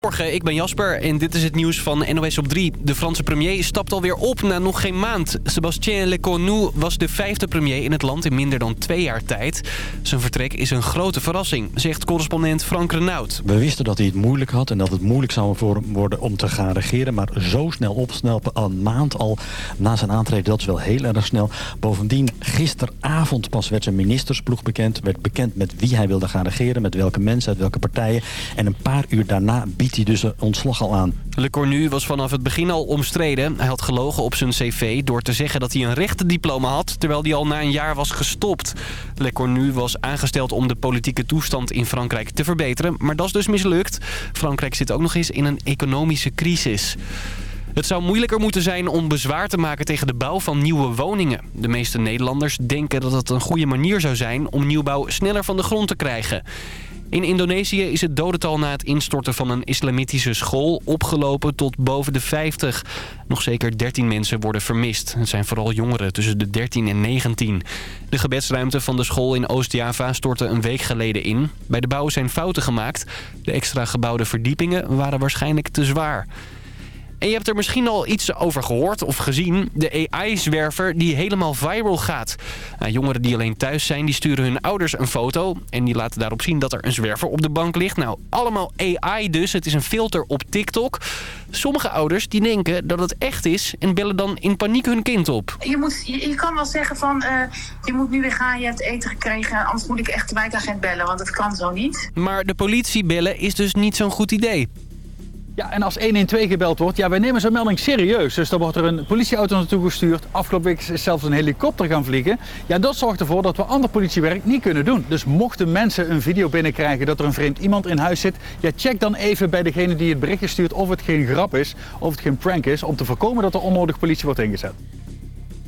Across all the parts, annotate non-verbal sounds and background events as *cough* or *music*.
Morgen, ik ben Jasper en dit is het nieuws van NOS op 3. De Franse premier stapt alweer op na nog geen maand. Sébastien Lecornu was de vijfde premier in het land in minder dan twee jaar tijd. Zijn vertrek is een grote verrassing, zegt correspondent Frank Renaud. We wisten dat hij het moeilijk had en dat het moeilijk zou worden om te gaan regeren. Maar zo snel opsnelpen, een maand al na zijn aantreden, dat is wel heel erg snel. Bovendien, gisteravond pas werd zijn ministersploeg bekend. Werd bekend met wie hij wilde gaan regeren, met welke mensen, uit welke partijen. En een paar uur daarna biedt hij dus ontslag al aan. Le Cornu was vanaf het begin al omstreden. Hij had gelogen op zijn cv door te zeggen dat hij een rechtendiploma had... terwijl hij al na een jaar was gestopt. Le Cornu was aangesteld om de politieke toestand in Frankrijk te verbeteren... maar dat is dus mislukt. Frankrijk zit ook nog eens in een economische crisis. Het zou moeilijker moeten zijn om bezwaar te maken tegen de bouw van nieuwe woningen. De meeste Nederlanders denken dat het een goede manier zou zijn om nieuwbouw sneller van de grond te krijgen. In Indonesië is het dodental na het instorten van een islamitische school opgelopen tot boven de 50. Nog zeker 13 mensen worden vermist. Het zijn vooral jongeren tussen de 13 en 19. De gebedsruimte van de school in Oost-Java stortte een week geleden in. Bij de bouw zijn fouten gemaakt. De extra gebouwde verdiepingen waren waarschijnlijk te zwaar. En je hebt er misschien al iets over gehoord of gezien. De AI-zwerver die helemaal viral gaat. Nou, jongeren die alleen thuis zijn, die sturen hun ouders een foto. En die laten daarop zien dat er een zwerver op de bank ligt. Nou, allemaal AI dus. Het is een filter op TikTok. Sommige ouders die denken dat het echt is en bellen dan in paniek hun kind op. Je, moet, je, kan wel zeggen van, uh, je moet nu weer gaan, je hebt eten gekregen. Anders moet ik echt de wijkagent bellen, want dat kan zo niet. Maar de politie bellen is dus niet zo'n goed idee. Ja, en als 112 gebeld wordt, ja, wij nemen zo'n melding serieus. Dus dan wordt er een politieauto naartoe gestuurd. Afgelopen week is zelfs een helikopter gaan vliegen. Ja, dat zorgt ervoor dat we ander politiewerk niet kunnen doen. Dus mochten mensen een video binnenkrijgen dat er een vreemd iemand in huis zit... ja, check dan even bij degene die het berichtje stuurt of het geen grap is, of het geen prank is... om te voorkomen dat er onnodig politie wordt ingezet.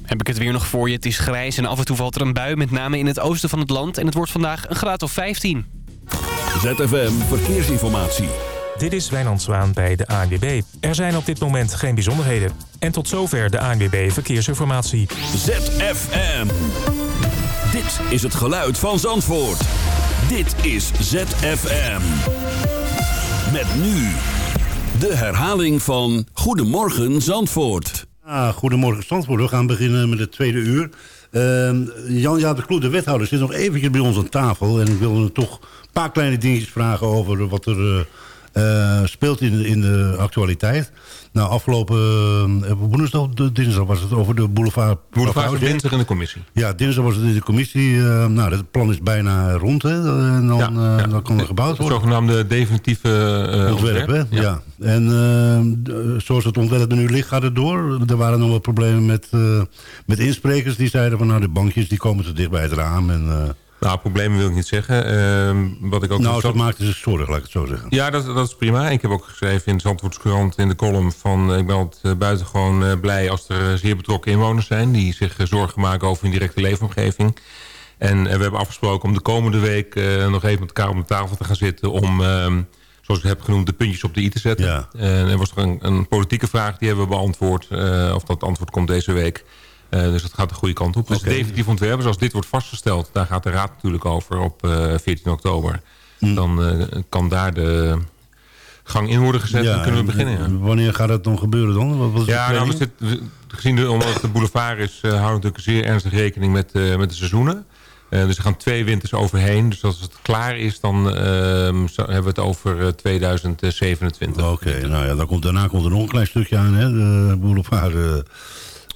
Heb ik het weer nog voor je. Het is grijs en af en toe valt er een bui, met name in het oosten van het land. En het wordt vandaag een graad of 15. ZFM Verkeersinformatie. Dit is Wijnand Zwaan bij de ANWB. Er zijn op dit moment geen bijzonderheden. En tot zover de ANWB Verkeersinformatie. ZFM. Dit is het geluid van Zandvoort. Dit is ZFM. Met nu de herhaling van Goedemorgen Zandvoort. Ah, goedemorgen Zandvoort. We gaan beginnen met het tweede uur. Uh, Jan-Jaap de Kloe, de wethouder, zit nog eventjes bij ons aan tafel. En ik wilde toch een paar kleine dingetjes vragen over wat er... Uh, uh, speelt in, in de actualiteit. Nou, afgelopen woensdag, dinsdag was het over de boulevard... Boulevard dinsdag in de commissie. Ja, dinsdag was het in de commissie. Uh, nou, het plan is bijna rond, hè. En dan, ja, ja. dan kan er gebouwd worden. Het zogenaamde definitieve ontwerp. ontwerp ja. ja. En zoals het ontwerp er nu ligt, gaat het door. Er waren nog wat problemen met, met insprekers. Die zeiden van, nou, de bankjes die komen te dicht bij het raam. En, nou, problemen wil ik niet zeggen. Uh, wat ik ook nou, dat maakt dus zorg, laat ik het zo zeggen. Ja, dat, dat is prima. Ik heb ook geschreven in de Zandvoortskrant in de column van... ik ben altijd buitengewoon uh, blij als er zeer betrokken inwoners zijn... die zich zorgen maken over hun directe leefomgeving. En we hebben afgesproken om de komende week nog even met elkaar om de tafel te gaan zitten... om, ehm, zoals ik heb genoemd, de puntjes op de i te zetten. Ja. En er was er een, een, politieke vraag, die hebben we beantwoord. of dat antwoord komt deze week... Uh, dus dat gaat de goede kant op. Dus okay. definitief ontwerpen, zoals dit wordt vastgesteld... daar gaat de Raad natuurlijk over op uh, 14 oktober. Mm. Dan uh, kan daar de gang in worden gezet ja, en kunnen we beginnen. Ja. Wanneer gaat dat dan gebeuren dan? Wat ja, nou, we zitten, gezien de, omdat het de boulevard is... houden we natuurlijk zeer ernstig rekening met, met de seizoenen. dus er gaan twee winters overheen. Dus als het klaar is, dan ehm, hebben we het over 2027. Oké, okay, nou ja, dan komt, daarna komt er nog een klein stukje aan, hè? De boulevard...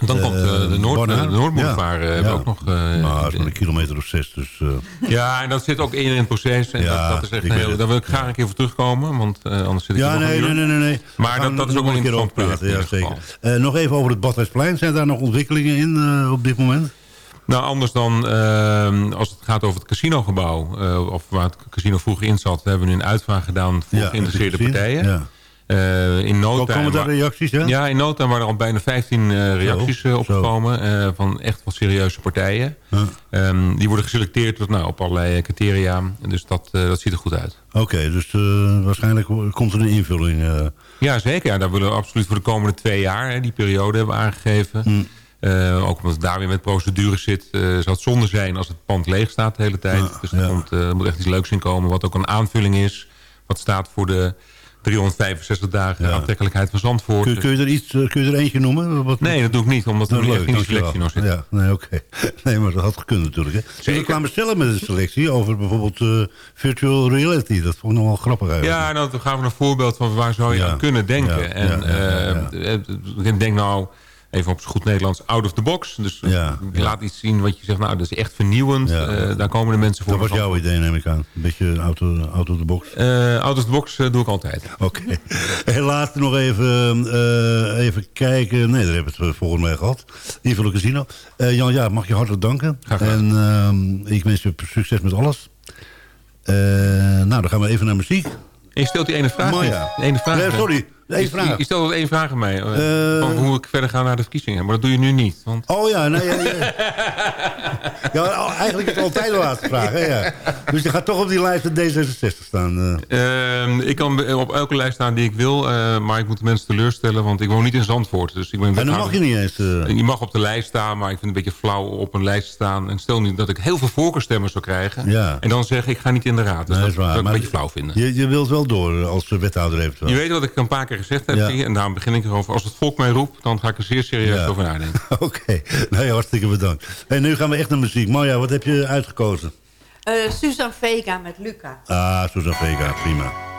Dan komt uh, de, Noord, de Noordboulevard ja, ja. ook nog... Uh, maar een kilometer of zes. Dus. *laughs* Ja, en dat zit ook in het proces. En ja, dat, dat, is echt heel, daar wil ik graag een keer voor terugkomen. Want anders zit ik ja, nee, nee, nee, nee, nee. Maar dat, dat is ook een keer over praten. Ja, zeker. nog even over het Badhuisplein. Zijn daar nog ontwikkelingen in op dit moment? Nou, anders dan als het gaat over het casinogebouw... of waar het casino vroeger in zat... hebben we nu een uitvraag gedaan voor geïnteresseerde partijen. Ja. Uh, in no komen daar reacties, hè? Ja, in nota waren er al bijna 15 uh, reacties uh, opgekomen van echt wel serieuze partijen. Um, die worden geselecteerd tot, nou, op allerlei criteria. Dus dat, dat ziet er goed uit. Oké, dus waarschijnlijk komt er een invulling. Ja, zeker. Ja, daar willen we absoluut voor de komende twee jaar. Hè, die periode hebben we aangegeven. Mm. ook omdat het daar weer met procedures zit. zou het zonde zijn als het pand leeg staat de hele tijd. dus er, komt, er moet echt iets leuks in komen. Wat ook een aanvulling is. Wat staat voor de 365 dagen aantrekkelijkheid van Zandvoort. Kun, kun, je er iets, kun je er eentje noemen? Wat, nee, dat doe ik niet, omdat er nou, in die selectie nog zit. Ja, nee, oké. *laughs* Nee, maar dat had gekund natuurlijk. Hè. Zeker. We kwamen stellen met een selectie over bijvoorbeeld uh, virtual reality. Dat vond ik nog wel grappig eigenlijk. Ja, nou, dan gaan we een voorbeeld van waar zou je aan kunnen denken. en uh, denk nou even op goed Nederlands, out of the box. Dus ja, je laat iets zien wat je zegt, nou, dat is echt vernieuwend. Uh, daar komen de mensen voor. Dat was jouw idee, neem ik aan. Een beetje out of, out of the box. Uh, out of the box uh, doe ik altijd. Oké. *laughs* Okay. laten nog even, even kijken. Nee, daar hebben we het volgende mij gehad. Invullen Casino. Jan, ja, mag je hartelijk danken. Graag En ehm, ik wens je succes met alles. nou, dan gaan we even naar muziek. En je stelt die ene vraag. Maar ene vraag. Nee, sorry. Eén vraag. Je stelde één vraag aan mij. Uh, van hoe ik verder ga naar de verkiezingen. Maar dat doe je nu niet. Want... Oh ja, nee. Ja, ja. *laughs* ja, eigenlijk is het altijd de laatste vraag. Hè, ja. Dus je gaat toch op die lijst van D66 staan? Uh. ik kan op elke lijst staan die ik wil. Uh, maar ik moet de mensen teleurstellen. Want ik woon niet in Zandvoort. Dus ik ben en dan mag je niet eens... Je mag op de lijst staan. Maar ik vind het een beetje flauw op een lijst staan. En stel nu dat ik heel veel voorkeurstemmen zou krijgen. Ja. En dan zeg ik, ga niet in de raad. Dus nee, dat, dat zou ik een beetje flauw vinden. Je, je wilt wel door als wethouder eventueel. Je weet wat ik een paar keer gezegd heb. En daarom begin ik erover. Als het volk mij roept, dan ga ik er zeer serieus over nadenken. *laughs* Oké, okay. nou hartstikke bedankt. En nu gaan we echt naar muziek. Marja, wat heb je uitgekozen? Uh, Susan Vega met Luca. Ah, Susan Vega, prima.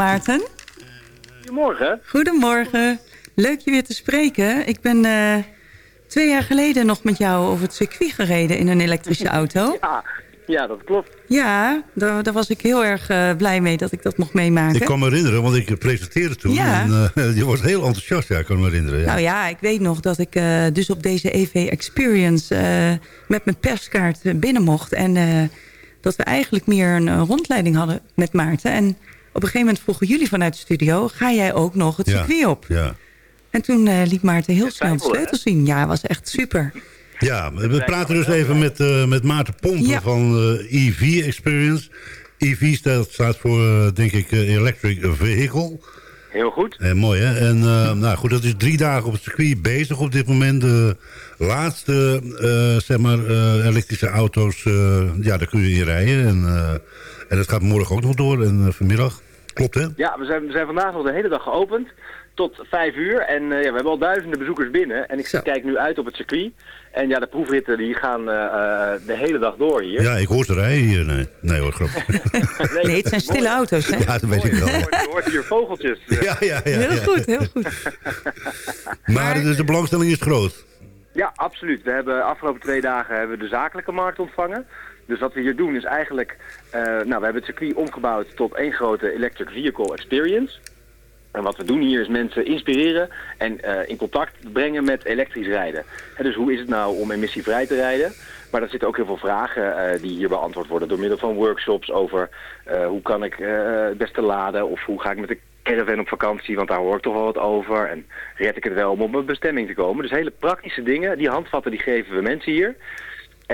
Maarten. Goedemorgen. Goedemorgen. Leuk je weer te spreken. Ik ben eh, twee jaar geleden nog met jou over het circuit gereden in een elektrische *laughs* auto. Ja, ja dat klopt. Ja, daar, daar was ik heel erg eh, blij mee dat ik dat mocht meemaken. Ik kan me herinneren, want ik presenteerde toen. Ja. En, eh, *laughs* je was heel enthousiast, ja, ik kan me herinneren. Ja. Nou ja, ik weet nog dat ik eh, dus op deze EV Experience eh, met mijn perskaart binnen mocht. En eh, dat we eigenlijk meer een rondleiding hadden met Maarten. En een gegeven moment vroegen jullie vanuit de studio... ga jij ook nog het Ja, circuit op? Ja. En toen eh, liet Maarten heel snel de sleutels zien. Ja, was echt super. Ja, we praten dus even met, eh, met Maarten Pompen Ja. van eh, EV Experience. EV staat, staat voor, denk ik, Electric Vehicle. Heel goed. Eh, mooi, hè? En eh, nou goed, dat is drie dagen op het circuit bezig op dit moment. De laatste, eh, zeg maar, eh, elektrische auto's, eh, ja, daar kun je in rijden. En, eh, en dat gaat morgen ook nog door en eh, vanmiddag. Klopt, hè? Ja, we zijn, we zijn vandaag nog de hele dag geopend. Tot vijf uur. En eh, ja, we hebben al duizenden bezoekers binnen. En ik kijk nu uit op het circuit. En ja, de proefritten die gaan eh, eh, de hele dag door hier. Ja, ik hoor ze rijden hier. Nee, nee hoor, grap. *laughs* Nee, het zijn stille auto's, hè? ja, dat weet ik wel. Je hoort, hier vogeltjes. *laughs* Ja, ja, ja. Heel ja. goed, heel goed. *laughs* Maar dus de belangstelling is groot. Ja, absoluut. We hebben afgelopen twee dagen hebben we de zakelijke markt ontvangen. Dus wat we hier doen is eigenlijk... eh, nou, we hebben het circuit omgebouwd tot één grote electric vehicle experience. En wat we doen hier is mensen inspireren en eh, in contact brengen met elektrisch rijden. Dus hoe is het nou om emissievrij te rijden? Maar er zitten ook heel veel vragen eh, die hier beantwoord worden door middel van workshops over hoe kan ik het beste laden of hoe ga ik met de caravan op vakantie, want daar hoor ik toch wel wat over. En red ik het wel om op mijn bestemming te komen. Dus hele praktische dingen, die handvatten die geven we mensen hier.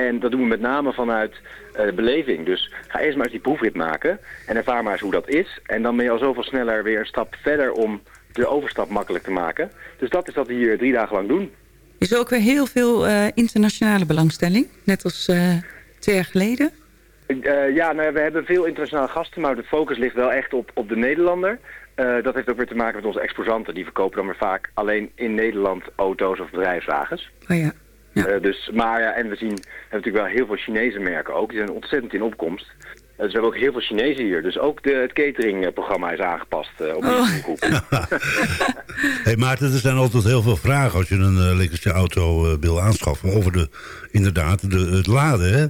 En dat doen we met name vanuit de beleving. Dus ga eerst maar eens die proefrit maken en ervaar maar eens hoe dat is. En dan ben je al zoveel sneller weer een stap verder om de overstap makkelijk te maken. Dus dat is wat we hier drie dagen lang doen. Is er ook weer heel veel eh, internationale belangstelling? Net als eh, twee jaar geleden? Ja, nou, we hebben veel internationale gasten, maar de focus ligt wel echt op, op de Nederlander. Dat heeft ook weer te maken met onze exposanten. Die verkopen dan weer vaak alleen in Nederland auto's of bedrijfswagens. Oh ja. Eh, dus, maar ja, en we zien, hebben natuurlijk wel heel veel Chinese merken ook. Die zijn ontzettend in opkomst. Eh, dus we hebben ook heel veel Chinezen hier. Dus ook de, het cateringprogramma is aangepast eh, op Oh. die groep. Hey *laughs* Maarten, er zijn altijd heel veel vragen als je een elektrische auto eh, wil aanschaffen. Over de, inderdaad, de, het laden. Hè?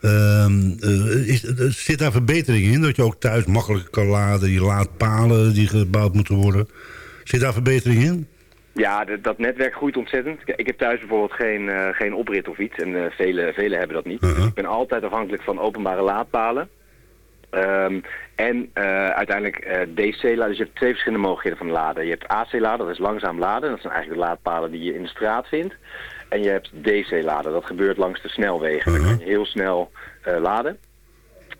Ehm, eh, is, eh, zit daar verbetering in? Dat je ook thuis makkelijker kan laden? Die laadpalen die gebouwd moeten worden. Zit daar verbetering in? Ja, dat netwerk groeit ontzettend. Ik heb thuis bijvoorbeeld geen, eh, geen oprit of iets. En uh, velen vele hebben dat niet. Uh-huh. Ik ben altijd afhankelijk van openbare laadpalen. Ehm, en eh, uiteindelijk eh, DC-laden. Dus je hebt twee verschillende mogelijkheden van laden. Je hebt AC-laden, dat is langzaam laden. Dat zijn eigenlijk de laadpalen die je in de straat vindt. En je hebt DC-laden, dat gebeurt langs de snelwegen. Dan kan je heel snel eh, laden.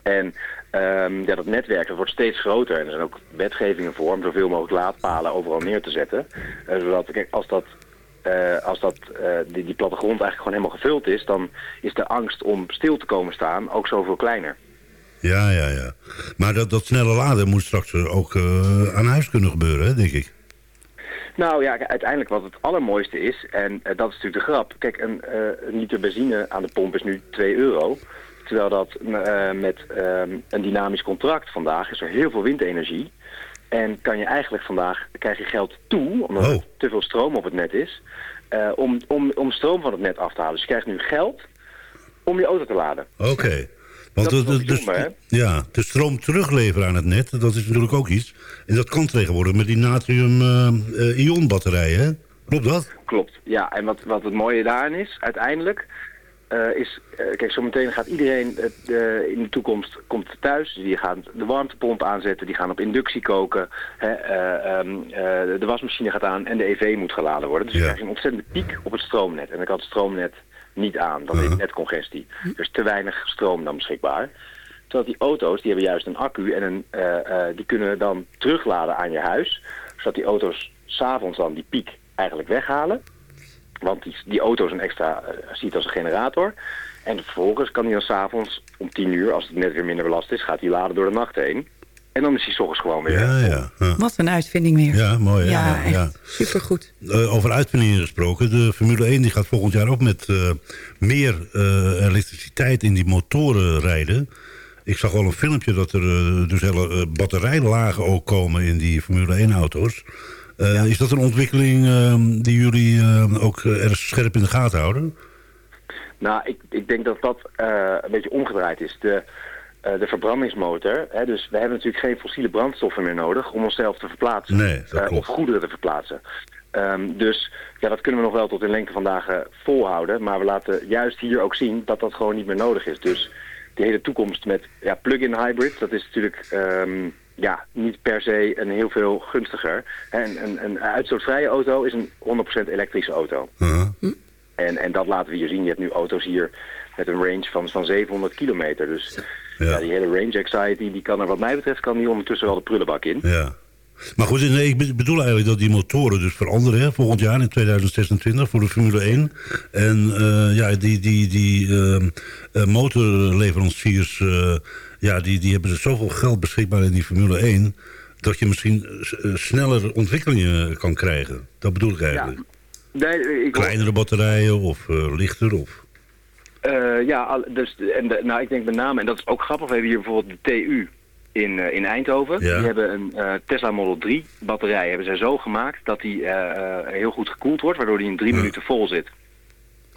En ehm, ja, dat netwerk dat wordt steeds groter. En er zijn ook wetgevingen voor om zoveel mogelijk laadpalen overal neer te zetten. Eh, zodat, kijk, als dat, eh, als dat, eh, die, die plattegrond eigenlijk gewoon helemaal gevuld is... dan is de angst om stil te komen staan ook zoveel kleiner. Ja, ja, ja. Maar dat, dat snelle laden moet straks ook aan huis kunnen gebeuren, hè, denk ik. Nou ja, uiteindelijk wat het allermooiste is, en dat is natuurlijk de grap. Kijk, een, een liter benzine aan de pomp is nu 2 euro. Terwijl dat eh, met ehm, een dynamisch contract vandaag is er heel veel windenergie. En kan je eigenlijk vandaag, krijg je geld toe, omdat er te veel stroom op het net is, eh, om, om, om stroom van het net af te halen. Dus je krijgt nu geld om je auto te laden. Oké. Want Dat is de, wel de, ja, de stroom terugleveren aan het net, dat is natuurlijk ook iets. En dat kan tegenwoordig met die natrium-ion batterijen, hè? Klopt dat? Klopt, ja. En wat, wat het mooie daarin is, uiteindelijk, eh, is... eh, kijk, zometeen gaat iedereen eh, in de toekomst komt thuis. Die gaan de warmtepomp aanzetten, die gaan op inductie koken. Hè, eh, ehm, eh, de wasmachine gaat aan en de EV moet geladen worden. Dus je krijgt een ontzettende piek op het stroomnet. En dan kan het stroomnet niet aan. Dan heeft netcongestie. Er is te weinig stroom dan beschikbaar. Terwijl die auto's, die hebben juist een accu en een, die kunnen dan terugladen aan je huis. Zodat die auto's s'avonds dan die piek eigenlijk weghalen. Want die, die auto is een extra, eh, ziet als een generator. En vervolgens kan hij dan s'avonds om 10 uur, als het net weer minder belast is, gaat hij laden door de nacht heen. En dan is hij 's ochtends gewoon weer. Ja, ja. ja. Wat een uitvinding weer. Ja, mooi. hè? Ja, echt ja. supergoed. Eh, over uitvindingen gesproken. De Formule 1 die gaat volgend jaar ook met eh, meer eh, elektriciteit in die motoren rijden. ik zag al een filmpje dat er dus hele batterijlagen ook komen in die Formule 1 Eh, Is dat een ontwikkeling ehm, die jullie eh, ook eh, erg scherp in de gaten houden? Nou, ik, ik denk dat dat eh, een beetje omgedraaid is. De, de verbrandingsmotor, hè, dus we hebben natuurlijk geen fossiele brandstoffen meer nodig om onszelf te verplaatsen. Nee, of goederen te verplaatsen. Ehm, dus ja, dat kunnen we nog wel tot in lengte van dagen volhouden. Maar we laten juist hier ook zien dat dat gewoon niet meer nodig is. Dus die hele toekomst met ja, plug-in hybrid, dat is natuurlijk ehm, ja, niet per se een heel veel gunstiger. Hè, Een, een, een uitstootvrije auto is een 100% elektrische auto. En, en dat laten we hier zien. Je hebt nu auto's hier met een range van, van 700 kilometer. Dus ja. die hele range anxiety, die kan er wat mij betreft, kan die ondertussen wel de prullenbak in. Ja. Maar goed, nee, ik be- bedoel eigenlijk dat die motoren dus veranderen hè, volgend jaar in 2026 voor de Formule 1. En eh, ja, die, die, die ehm, eh, motorleveranciers, eh, ja, die, die hebben dus zoveel geld beschikbaar in die Formule 1... dat je misschien eh, sneller ontwikkelingen kan krijgen. Dat bedoel ik eigenlijk. Nee, ik Kleinere batterijen of eh, lichter of... Eh, ja, dus, en de, nou, ik denk met name, en dat is ook grappig, we hebben hier bijvoorbeeld de TU in, in Eindhoven. Ja. Die hebben een Tesla Model 3 batterij, hebben zij zo gemaakt dat die heel goed gekoeld wordt, waardoor die in drie minuten vol zit.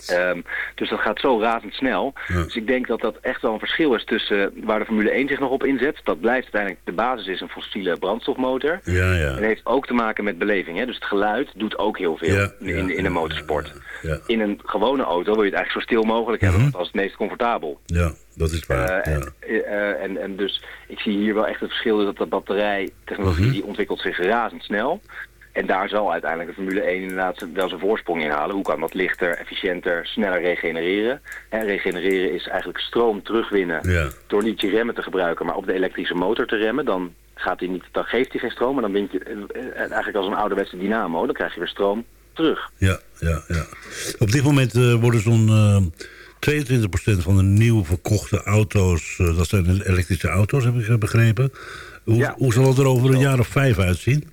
Ehm, dus dat gaat zo razendsnel. Dus ik denk dat dat echt wel een verschil is tussen waar de Formule 1 zich nog op inzet. Dat blijft uiteindelijk, de basis is een fossiele brandstofmotor. Ja, ja. En heeft ook te maken met beleving. Hè? Dus het geluid doet ook heel veel Ja, in, in de motorsport. Ja. In een gewone auto wil je het eigenlijk zo stil mogelijk hebben, want dat is het meest comfortabel. Ja, dat is waar. Eh, en, eh, en, en dus ik zie hier wel echt het verschil dat de batterijtechnologie die ontwikkelt zich razendsnel. En daar zal uiteindelijk de Formule 1 inderdaad wel zijn voorsprong in halen. Hoe kan dat lichter, efficiënter, sneller regenereren? Hè, regenereren is eigenlijk stroom terugwinnen Ja. door niet je remmen te gebruiken, maar op de elektrische motor te remmen. Dan, gaat hij niet, dan geeft hij geen stroom, maar dan wint je eh, eh, eigenlijk als een ouderwetse dynamo. Dan krijg je weer stroom terug. Ja, ja, ja. Op dit moment eh, worden zo'n eh 22% van de nieuw verkochte auto's... dat zijn elektrische auto's, heb ik begrepen. Hoe, Ja. hoe zal het er over een jaar of vijf uitzien?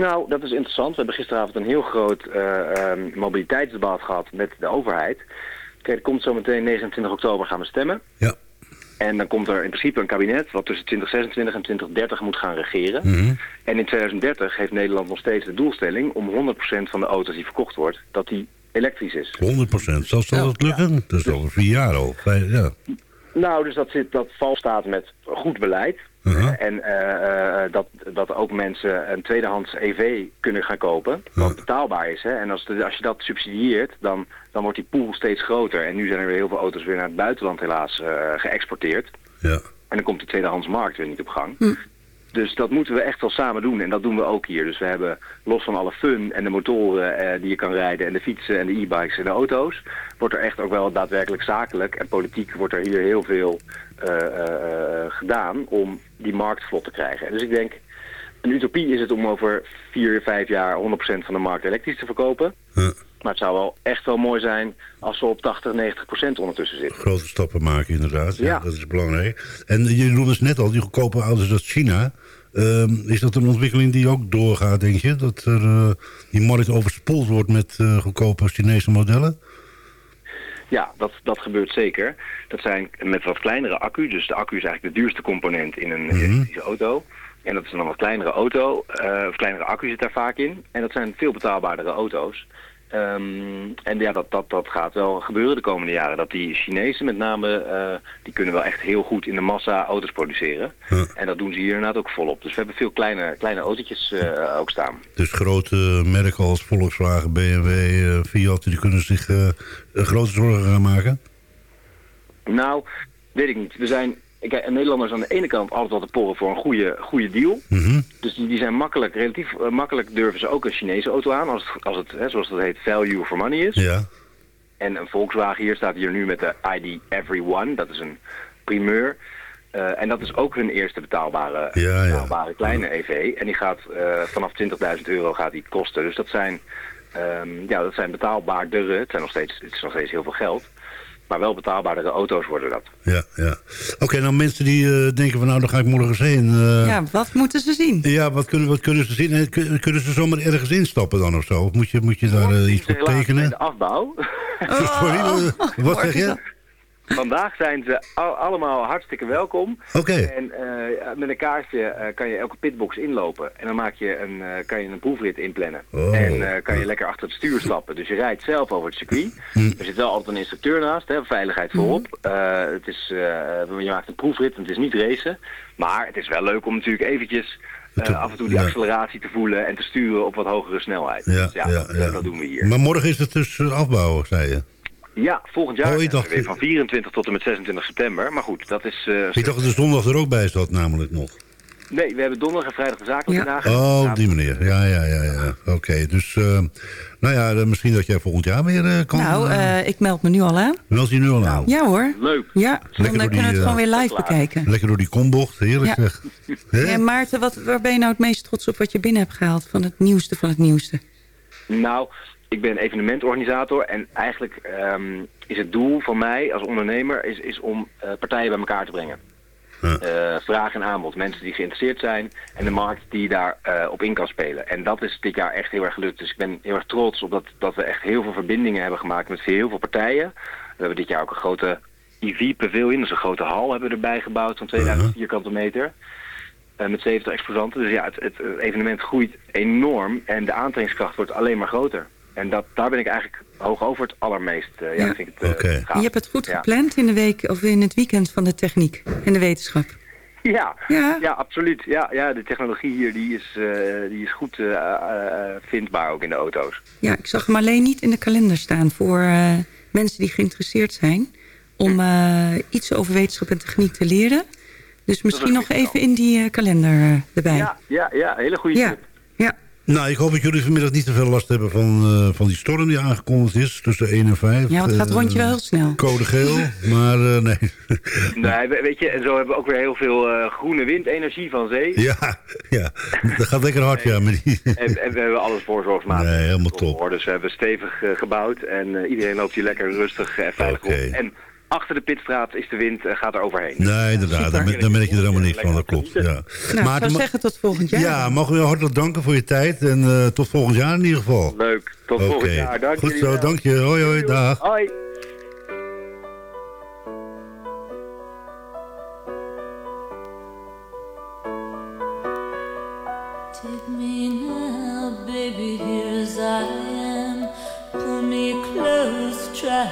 Nou, dat is interessant. We hebben gisteravond een heel groot ehm, mobiliteitsdebat gehad met de overheid. Kijk, er komt zometeen 29 oktober gaan we stemmen. Ja. En dan komt er in principe een kabinet wat tussen 2026 en 2030 moet gaan regeren. Mhm. En in 2030 heeft Nederland nog steeds de doelstelling om 100% van de auto's die verkocht wordt, dat die elektrisch is. 100%. Zal, dat lukken? Dat is over vier jaar al. Ja. Nou, dus dat, zit, dat val staat met goed beleid. Uh-huh. En eh, eh, dat, dat ook mensen een tweedehands EV kunnen gaan kopen, wat betaalbaar is. Hè? En als, de, als je dat subsidieert, dan, dan wordt die pool steeds groter. En nu zijn er weer heel veel auto's weer naar het buitenland helaas eh, geëxporteerd. Ja. En dan komt de tweedehandsmarkt weer niet op gang. Dus dat moeten we echt wel samen doen en dat doen we ook hier. Dus we hebben los van alle fun en de motoren eh, die je kan rijden en de fietsen en de e-bikes en de auto's, wordt er echt ook wel daadwerkelijk zakelijk en politiek wordt er hier heel veel eh, eh, gedaan om die markt vlot te krijgen. En dus ik denk, een utopie is het om over vier, vijf jaar 100% van de markt elektrisch te verkopen. Maar het zou wel echt wel mooi zijn als we op 80, 90% ondertussen zitten. Grote stappen maken inderdaad. Ja, Ja. Dat is belangrijk. En je noemde het net al, die goedkope auto's uit China. Ehm, is dat een ontwikkeling die ook doorgaat, denk je? Dat er, eh, die markt overspoeld wordt met eh, goedkope Chinese modellen? Ja, dat, dat gebeurt zeker. Dat zijn met wat kleinere accu. Dus de accu is eigenlijk de duurste component in een elektrische auto. En dat is dan een wat kleinere auto. eh, of kleinere accu zit daar vaak in. En dat zijn veel betaalbaardere auto's. Ehm, en ja, dat, dat, dat gaat wel gebeuren de komende jaren. Dat die Chinezen met name, eh, die kunnen wel echt heel goed in de massa auto's produceren. En dat doen ze hier inderdaad ook volop. Dus we hebben veel kleine, kleine autootjes eh, ook staan. Dus grote merken als Volkswagen, BMW, eh, Fiat... die kunnen zich grote zorgen gaan maken? Nou, weet ik niet. We zijn, kijk, Nederlanders aan de ene kant altijd wel te porren voor een goede, goede deal. Mhm. Dus die, die zijn makkelijk, relatief eh, makkelijk durven ze ook een Chinese auto aan, als het, als het hè, zoals dat heet, value for money is. Ja. En een Volkswagen hier staat hier nu met de ID Everyone, dat is een primeur. Eh, en dat is ook hun eerste betaalbare, Ja, ja. betaalbare kleine EV. En die gaat eh, vanaf 20.000 euro gaat die kosten. Dus dat zijn, ehm, ja, dat zijn betaalbaardere, het, zijn nog steeds, het is nog steeds heel veel geld. Maar wel betaalbaardere auto's worden dat. Ja, ja. Oké, nou mensen die eh, denken van nou, dan ga ik morgen eens heen. eh, Ja, wat moeten ze zien? Ja, wat kunnen, wat kunnen ze zien? Eh, kun- Kunnen ze zomaar ergens instappen dan of zo? Of moet je, moet je daar iets voor tekenen? de afbouw. *laughs* Sorry, eh, wat zeg je? Vandaag zijn ze al- allemaal hartstikke welkom. Oké. En eh, met een kaartje eh, kan je elke pitbox inlopen. En dan maak je een, eh, kan je een proefrit inplannen. Oh. En kan je lekker achter het stuur stappen. Dus je rijdt zelf over het circuit. Hm. Er zit wel altijd een instructeur naast, hè, veiligheid voorop. Eh, het is, je maakt een proefrit en het is niet racen. Maar het is wel leuk om natuurlijk eventjes af en toe die ja. acceleratie te voelen en te sturen op wat hogere snelheid. Ja, Dus ja, ja, dat, doen we hier. Maar morgen is het dus afbouwen, zei je. Ja, volgend jaar Oh, dacht- weer van 24 tot en met 26 september. Maar goed, dat is... eh, Ik dacht dat de zondag er ook bij zat, namelijk nog. Nee, we hebben donderdag en vrijdag de zakelijke dagen. Oh, op die manier. Ja, ja, ja. ja. Oké, dus eh, nou ja, misschien dat jij volgend jaar weer eh, kan. Nou, ik meld me nu al aan. meld je nu al aan. Ja hoor. Leuk. Ja, dan door kunnen we het gewoon weer live bekijken. Lekker door die kombocht, heerlijk Ja. zeg. *laughs* Hè? En Maarten, wat, waar ben je nou het meest trots op wat je binnen hebt gehaald? Van het nieuwste van het nieuwste. Nou, ik ben evenementorganisator en eigenlijk ehm, is het doel van mij als ondernemer is, is om eh, partijen bij elkaar te brengen. Eh, vraag en aanbod, mensen die geïnteresseerd zijn en de markt die daar eh, op in kan spelen. En dat is dit jaar echt heel erg gelukt. Dus ik ben heel erg trots op dat, dat we echt heel veel verbindingen hebben gemaakt met heel veel partijen. We hebben dit jaar ook een grote EV Pavilion, dus een grote hal hebben we erbij gebouwd van 2000 vierkante meter. Met 70 exposanten. Dus ja, het, het evenement groeit enorm en de aantrekkingskracht wordt alleen maar groter. En dat, daar ben ik eigenlijk hoog over het allermeest. eh, ja, Ja. vind ik het, eh, gaaf. Je hebt het goed Ja. gepland in de week of in het weekend van de techniek en de wetenschap. Ja, Ja. ja. absoluut. Ja, ja, de technologie hier die is, eh, die is goed eh, eh, vindbaar ook in de auto's. Ja, ik zag hem alleen niet in de kalender staan voor eh, mensen die geïnteresseerd zijn om eh, iets over wetenschap en techniek te leren. Dus misschien nog even in die eh, kalender erbij. Ja, ja, ja, hele goede Ja. tip. Ja. Nou, ik hoop dat jullie vanmiddag niet te veel last hebben van, eh, van die storm die aangekondigd is. Tussen 1 en 5. Ja, want het gaat Eh, rondje wel heel snel. Code geel, maar eh, nee. *laughs* Nee, we- weet je, en zo hebben we ook weer heel veel eh, groene windenergie van zee. *laughs* ja, ja, dat gaat lekker hard, ja. Die... En, en we hebben alles voorzorgsmaatregelen. Nee, helemaal hoor. Dus we hebben stevig gebouwd en eh, iedereen loopt hier lekker rustig en veilig rond. En achter de pitstraat is de wind, eh, gaat er overheen. Nee, inderdaad, dan, dan merk je er helemaal niks van, dat klopt. Ja. Nou, ik Maar- zou zeggen tot volgend jaar. Ja, mogen we je hartelijk danken voor je tijd en eh, tot volgend jaar in ieder geval. Leuk, tot volgend Oké. jaar. Dank Goed zo, wel. dank je. Hoi, hoi, dag. Hoi. Take me now, baby, here as I am. Pull me close, try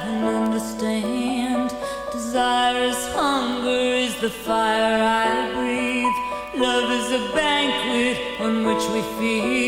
the fire I breathe. Love is a banquet on which we feed.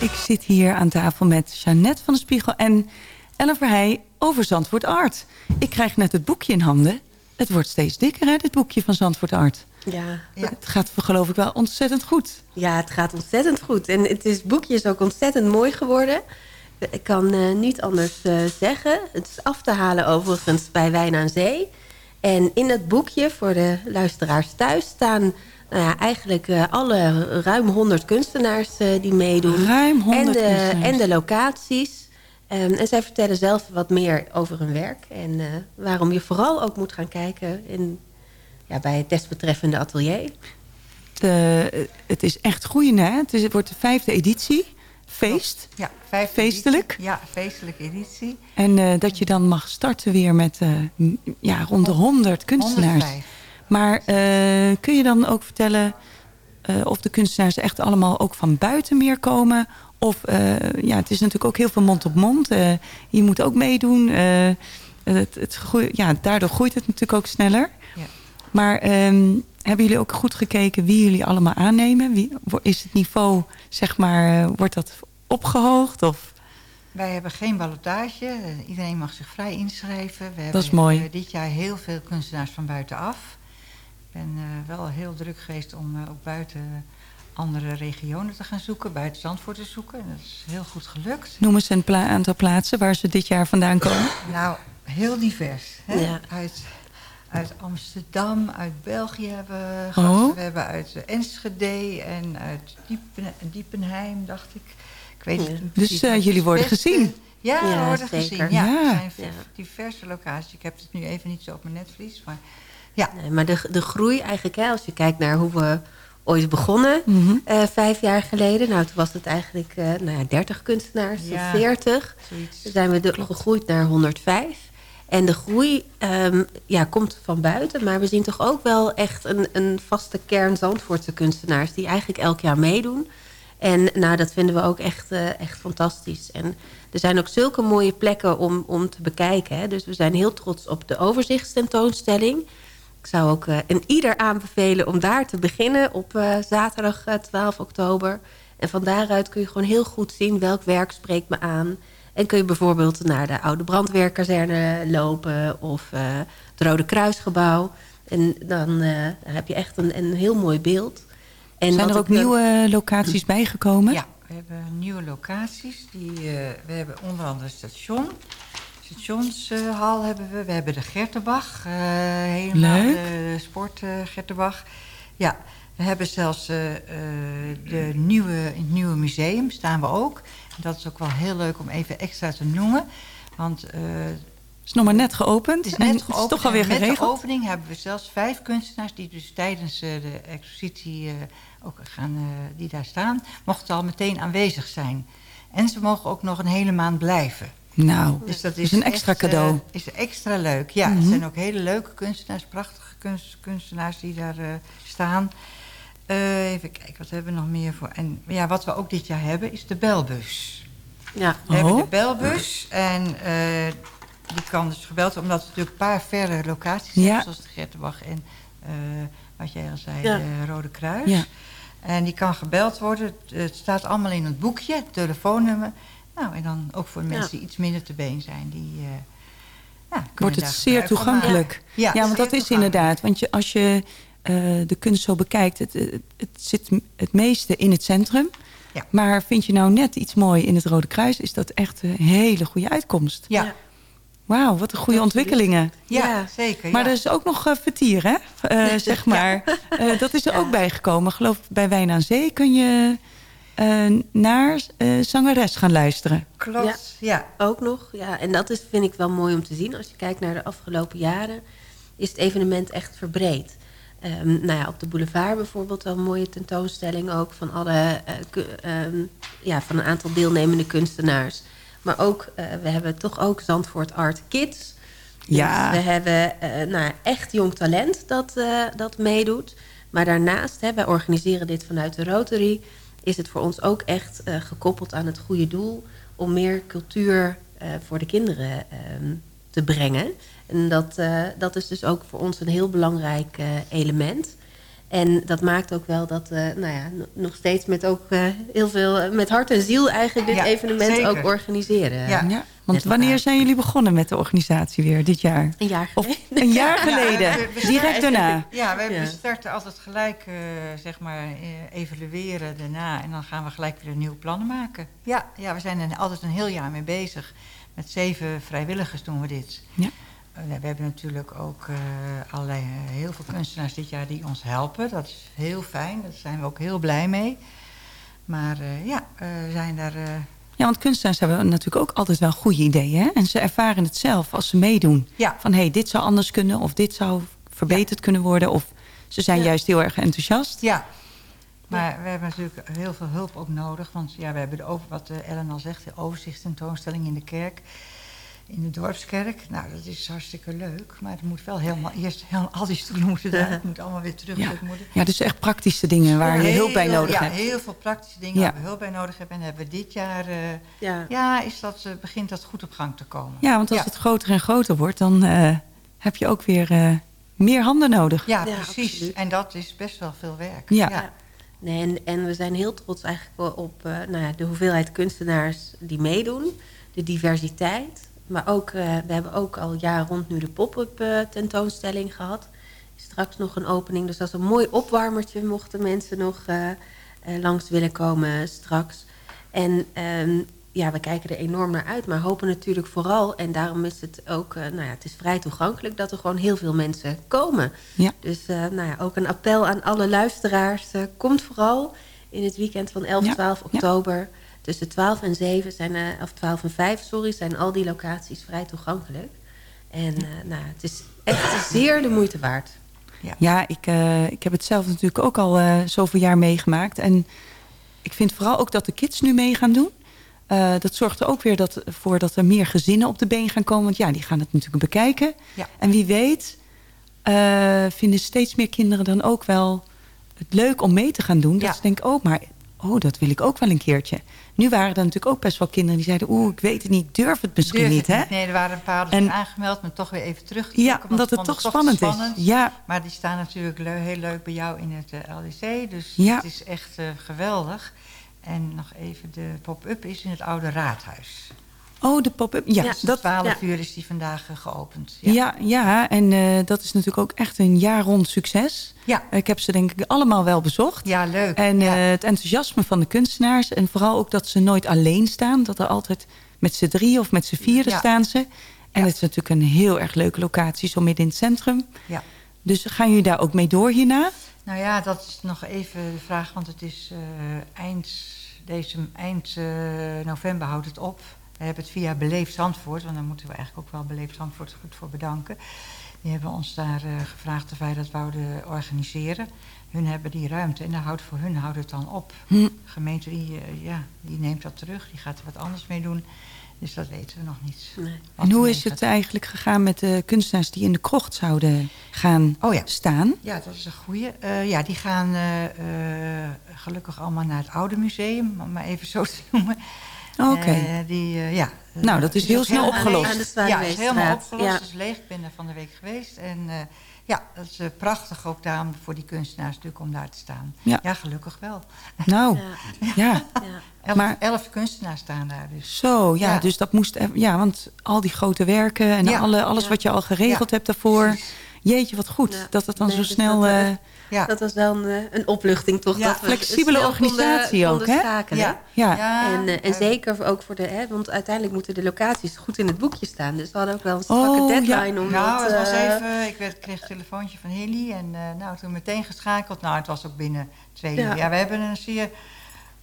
Ik zit hier aan tafel met Jeannette van de Spiegel en Ellen Verheij over Zandvoort Art. Ik krijg net het boekje in handen. Het wordt steeds dikker, hè, dit boekje van Zandvoort Art. Ja, ja. Het gaat geloof ik wel ontzettend goed. ja, het gaat ontzettend goed. En het, is, het boekje is ook ontzettend mooi geworden. Ik kan eh, niet anders eh, zeggen. Het is af te halen overigens bij Wijn aan Zee. En in het boekje, voor de luisteraars thuis... staan nou ja, eigenlijk eh, alle ruim 100 kunstenaars eh, die meedoen. Ruim 100 en de, kunstenaars. En de locaties. Ehm, en zij vertellen zelf wat meer over hun werk. En eh, waarom je vooral ook moet gaan kijken in, ja, bij het desbetreffende atelier. De, het is echt groeiende, hè? Het, is, het wordt de vijfde editie. Feest. Ja, vijfde Feestelijk. editie. Ja, feestelijke editie. En dat je dan mag starten weer met ja, rond de 100 kunstenaars. 105. Maar eh, kun je dan ook vertellen eh, of de kunstenaars echt allemaal ook van buiten meer komen? Of eh, ja, het is natuurlijk ook heel veel mond op mond. Je moet ook meedoen. Het, ja, daardoor groeit het natuurlijk ook sneller. Ja. Maar ehm, hebben jullie ook goed gekeken wie jullie allemaal aannemen? Wie, is het niveau, zeg maar, wordt dat opgehoogd? Of? Wij hebben geen ballotage. Iedereen mag zich vrij inschrijven. We Dat is hebben mooi. eh, dit jaar heel veel kunstenaars van buitenaf. Ben eh, wel heel druk geweest om eh, ook buiten andere regionen te gaan zoeken. Buiten Zandvoort te zoeken. En dat is heel goed gelukt. Noem eens een pla- aantal plaatsen waar ze dit jaar vandaan komen. Nou, heel divers. Hè? Ja. Uit, uit Amsterdam, uit België hebben we gasten. Oh. We hebben uit Enschede en uit Diepen, Diepenheim, dacht ik. Ik weet niet Ja. precies, Dus, eh, jullie worden gezien? Ja, we worden zeker. gezien. Ja, Ja. Er zijn diverse locaties. Ik heb het nu even niet zo op mijn netvlies, maar ja. Nee, maar de, de groei eigenlijk, hè, als je kijkt naar hoe we ooit begonnen, Mhm. eh, vijf jaar geleden. Nou, toen was het eigenlijk eh nou ja, 30 kunstenaars, Ja, 40. zoiets. Toen zijn we de- gegroeid naar 105. En de groei ehm, ja, komt van buiten. Maar we zien toch ook wel echt een, een vaste kern Zandvoortse kunstenaars... die eigenlijk elk jaar meedoen. En nou, dat vinden we ook echt, eh, echt fantastisch. En er zijn ook zulke mooie plekken om, om te bekijken. Hè. Dus we zijn heel trots op de overzichtstentoonstelling. Ik zou ook eh, een ieder aanbevelen om daar te beginnen op eh, zaterdag eh, 12 oktober. En van daaruit kun je gewoon heel goed zien welk werk spreekt me aan. En kun je bijvoorbeeld naar de oude brandweerkazerne lopen of eh, het Rode Kruisgebouw. En dan eh, heb je echt een, een heel mooi beeld. En Zijn er ook nieuwe locaties bijgekomen? Ja, we hebben nieuwe locaties. Die, eh, we hebben onder andere station. Stationshal hebben we. We hebben de Gertenbach. eh helemaal Leuk. de sport eh. Ja, we hebben zelfs eh, eh, de nieuwe, in het nieuwe museum staan we ook. En dat is ook wel heel leuk om even extra te noemen. Want eh, is nog maar net geopend. het is en net het is toch alweer en met de geregeld. opening hebben we zelfs vijf kunstenaars... die dus tijdens eh, de expositie eh, ook gaan, eh, die daar staan... mochten al meteen aanwezig zijn. En ze mogen ook nog een hele maand blijven. Nou, Dus dat is is een extra echt, eh, cadeau. is extra leuk, ja. Mhm. Het zijn ook hele leuke kunstenaars, prachtige kunst, kunstenaars die daar eh, staan. Eh, even kijken, wat hebben we nog meer voor? En ja, wat we ook dit jaar hebben is de belbus. Ja. We hebben Oh. de belbus en eh, die kan dus gebeld worden, omdat er natuurlijk een paar verre locaties zijn, Ja. zoals de Gertenbach en eh, wat jij al zei, Ja. de Rode Kruis. Ja. En die kan gebeld worden. Het, het staat allemaal in het boekje, het telefoonnummer. Nou, en dan ook voor mensen die iets minder te been zijn. Die, eh, ja, Wordt het zeer toegankelijk. Ja, Ja, want dat is inderdaad. Want je, als je eh, de kunst zo bekijkt, het, het, het zit het meeste in het centrum. Ja. Maar vind je nou net iets mooi in het Rode Kruis, is dat echt een hele goede uitkomst. Ja. Wauw, wat een goede ontwikkelingen. ja, Ja. zeker. Maar ja. er is ook nog eh, vertier, hè? Eh, zeg maar. Eh, dat is er ook bijgekomen. Ik geloof bij Wijn aan Zee kun je eh, naar eh, zangeres gaan luisteren. Klopt, ja. Ook nog, ja. En dat is, vind ik wel mooi om te zien. Als je kijkt naar de afgelopen jaren, is het evenement echt verbreed. Ehm, nou ja, op de boulevard bijvoorbeeld wel een mooie tentoonstelling ook van alle, eh, ehm, ja, van een aantal deelnemende kunstenaars. Maar ook, eh, we hebben toch ook Zandvoort Art Kids. Dus Ja. we hebben eh, nou, ja, echt jong talent dat, eh, dat meedoet. Maar daarnaast, hè, wij organiseren dit vanuit de Rotary... is het voor ons ook echt eh, gekoppeld aan het goede doel... om meer cultuur eh, voor de kinderen ehm, te brengen. En dat, eh, dat is dus ook voor ons een heel belangrijk eh, element. En dat maakt ook wel dat, eh, nou ja, no- nog steeds met ook eh, heel veel, met hart en ziel eigenlijk dit Ja, evenement zeker. ook organiseren. Ja. Ja, want wanneer zijn jullie begonnen met de organisatie weer dit jaar? Een jaar Of een jaar geleden, *laughs* Ja, we- we direct daarna. Ja, we, Ja. starten altijd gelijk, eh, zeg maar, eh, evalueren daarna. En dan gaan we gelijk weer nieuwe plannen maken. Ja, ja we zijn er altijd een heel jaar mee bezig. Met zeven vrijwilligers doen we dit. Ja. Eh, we hebben natuurlijk ook eh, allerlei, heel veel kunstenaars dit jaar die ons helpen. Dat is heel fijn, daar zijn we ook heel blij mee. Maar eh, ja, eh, we zijn daar... Ja, want kunstenaars hebben natuurlijk ook altijd wel goede ideeën. Hè? En ze ervaren het zelf als ze meedoen. Ja. Van hé, hey, dit zou anders kunnen of dit zou verbeterd kunnen worden. Of ze zijn juist heel erg enthousiast. Ja, maar we hebben natuurlijk heel veel hulp ook nodig. Want ja, we hebben de over, wat eh, Ellen al zegt, de overzichtstentoonstelling in de kerk. In de dorpskerk. Nou, dat is hartstikke leuk. Maar het moet wel helemaal eerst, heel, al die stoelen moeten daar. Het moet allemaal weer terug. Ja. Ja, dus echt praktische dingen waar je Heel- hulp bij nodig ja, hebt. heel veel praktische dingen Ja. waar we hulp bij nodig hebben. En hebben we dit jaar, eh, Ja. ja. is dat, eh, begint dat goed op gang te komen. Ja, want als het groter en groter wordt, dan eh, heb je ook weer eh, meer handen nodig. Ja, Ja, precies. absoluut. En dat is best wel veel werk. Ja. Nee, en, en we zijn heel trots eigenlijk op eh, nou ja, de hoeveelheid kunstenaars die meedoen. De diversiteit. Maar ook, eh, we hebben ook al jaar rond nu de pop-up eh, tentoonstelling gehad. Straks nog een opening. Dus dat is een mooi opwarmertje mochten mensen nog eh, langs willen komen straks. En ehm, ja, we kijken er enorm naar uit. Maar hopen natuurlijk vooral, en daarom is het ook, nou ja, het is vrij toegankelijk dat er gewoon heel veel mensen komen. Ja. Dus nou ja, ook een appel aan alle luisteraars. komt vooral in het weekend van 11, Ja, 12 ja. Tussen 12 en 7 zijn, eh, of 12 en 5, sorry, zijn al die locaties vrij toegankelijk. En eh, nou, het is echt zeer de moeite waard. Ja, ik, eh, ik heb het zelf natuurlijk ook al eh, zoveel jaar meegemaakt. En ik vind vooral ook dat de kids nu mee gaan doen. Eh, dat zorgt er ook weer dat, voor dat er meer gezinnen op de been gaan komen. Want ja, die gaan het natuurlijk bekijken. Ja. En wie weet eh, vinden steeds meer kinderen dan ook wel het leuk om mee te gaan doen. Dat Ja. ze denken, oh, maar oh, dat wil ik ook wel een keertje. Nu waren er natuurlijk ook best wel kinderen die zeiden... oeh, ik weet het niet, ik durf het misschien Durf niet, hè? Nee, er waren een paar die En- zijn aangemeld, maar toch weer even terug. Ja, omdat het toch spannend is. Ja. Maar die staan natuurlijk heel leuk bij jou in het eh, LDC. Dus Ja. het is echt eh, geweldig. En nog even, de pop-up is in het oude raadhuis. Oh, de pop-up. Ja, Dus dat, 12 ja. uur is die vandaag eh, geopend. Ja, ja, en eh, dat is natuurlijk ook echt een jaar rond succes. Ja. Ik heb ze denk ik allemaal wel bezocht. Ja, leuk. En eh, het enthousiasme van de kunstenaars. En vooral ook dat ze nooit alleen staan. Dat er altijd met z'n drie of met z'n vieren Ja. staan ze. En het is natuurlijk een heel erg leuke locatie, zo midden in het centrum. Ja. Dus gaan jullie daar ook mee door hierna? Nou ja, dat is nog even de vraag, want het is eh, eind, deze, eind eh, november houdt het op. We hebben het via Beleefd Zandvoort, want daar moeten we eigenlijk ook wel Beleefd Zandvoort goed voor bedanken. Die hebben ons daar eh, gevraagd of wij dat wouden organiseren. Hun hebben die ruimte en daar houdt voor hun houdt het dan op. Hm. De gemeente die, eh, ja, die neemt dat terug, die gaat er wat anders mee doen. Dus dat weten we nog niet. En hoe is het eigenlijk gegaan met de kunstenaars die in de krocht zouden gaan Oh ja. staan? Ja, dat is een goeie. Eh, ja, die gaan gelukkig allemaal naar het oude museum, om maar even zo te *laughs* noemen. Oké. Eh, die, eh, ja. Nou, dat is heel snel helemaal opgelost. Aan de Ja, is helemaal opgelost. Ja. Het is leeg. Ik ben er van de week geweest. En eh, ja, dat is prachtig ook daarom voor die kunstenaars natuurlijk om daar te staan. Ja. gelukkig wel. Nou, ja. Elf, Maar- elf kunstenaars staan daar dus. Zo, ja, Ja. dus dat moest... even- Ja, want al die grote werken en Ja. alle, alles Ja. wat je al geregeld Ja, hebt daarvoor. Jeetje, wat goed. Ja. Dat het dan Nee, zo dus snel... dat, Ja. Dat was wel een, eh, een opluchting toch? Ja, dat we flexibele organisatie konden, ook, konden hè? Ja. Ja. En, eh, en zeker ook voor de... Hè, want uiteindelijk moeten de locaties goed in het boekje staan. Dus we hadden ook wel een strakke Oh, ja. deadline om nou, dat... het was eh, even, ik werd, kreeg een telefoontje van Hilly en eh, nou, toen meteen geschakeld. Nou, het was ook binnen twee Ja. uur. Ja, we hebben een zeer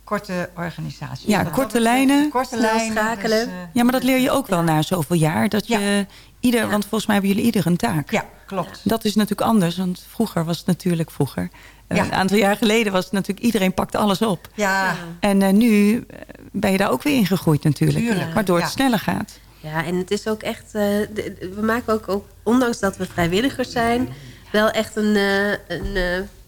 korte organisatie. Ja, Dus korte lijnen. Korte lijnen. schakelen. dus, ja, maar dat leer je ook wel na zoveel jaar. Dat je ieder, Want volgens mij hebben jullie ieder een taak. Ja, klopt. Dat is natuurlijk anders, want vroeger was het natuurlijk vroeger. Ja. Een aantal jaar geleden was het natuurlijk iedereen pakte alles op. Ja. En eh, nu eh, ben je daar ook weer in gegroeid natuurlijk. Tuurlijk. Waardoor het Ja. sneller gaat. Ja, en het is ook echt... eh, we maken ook, ook, ondanks dat we vrijwilligers zijn... wel echt een, eh, een,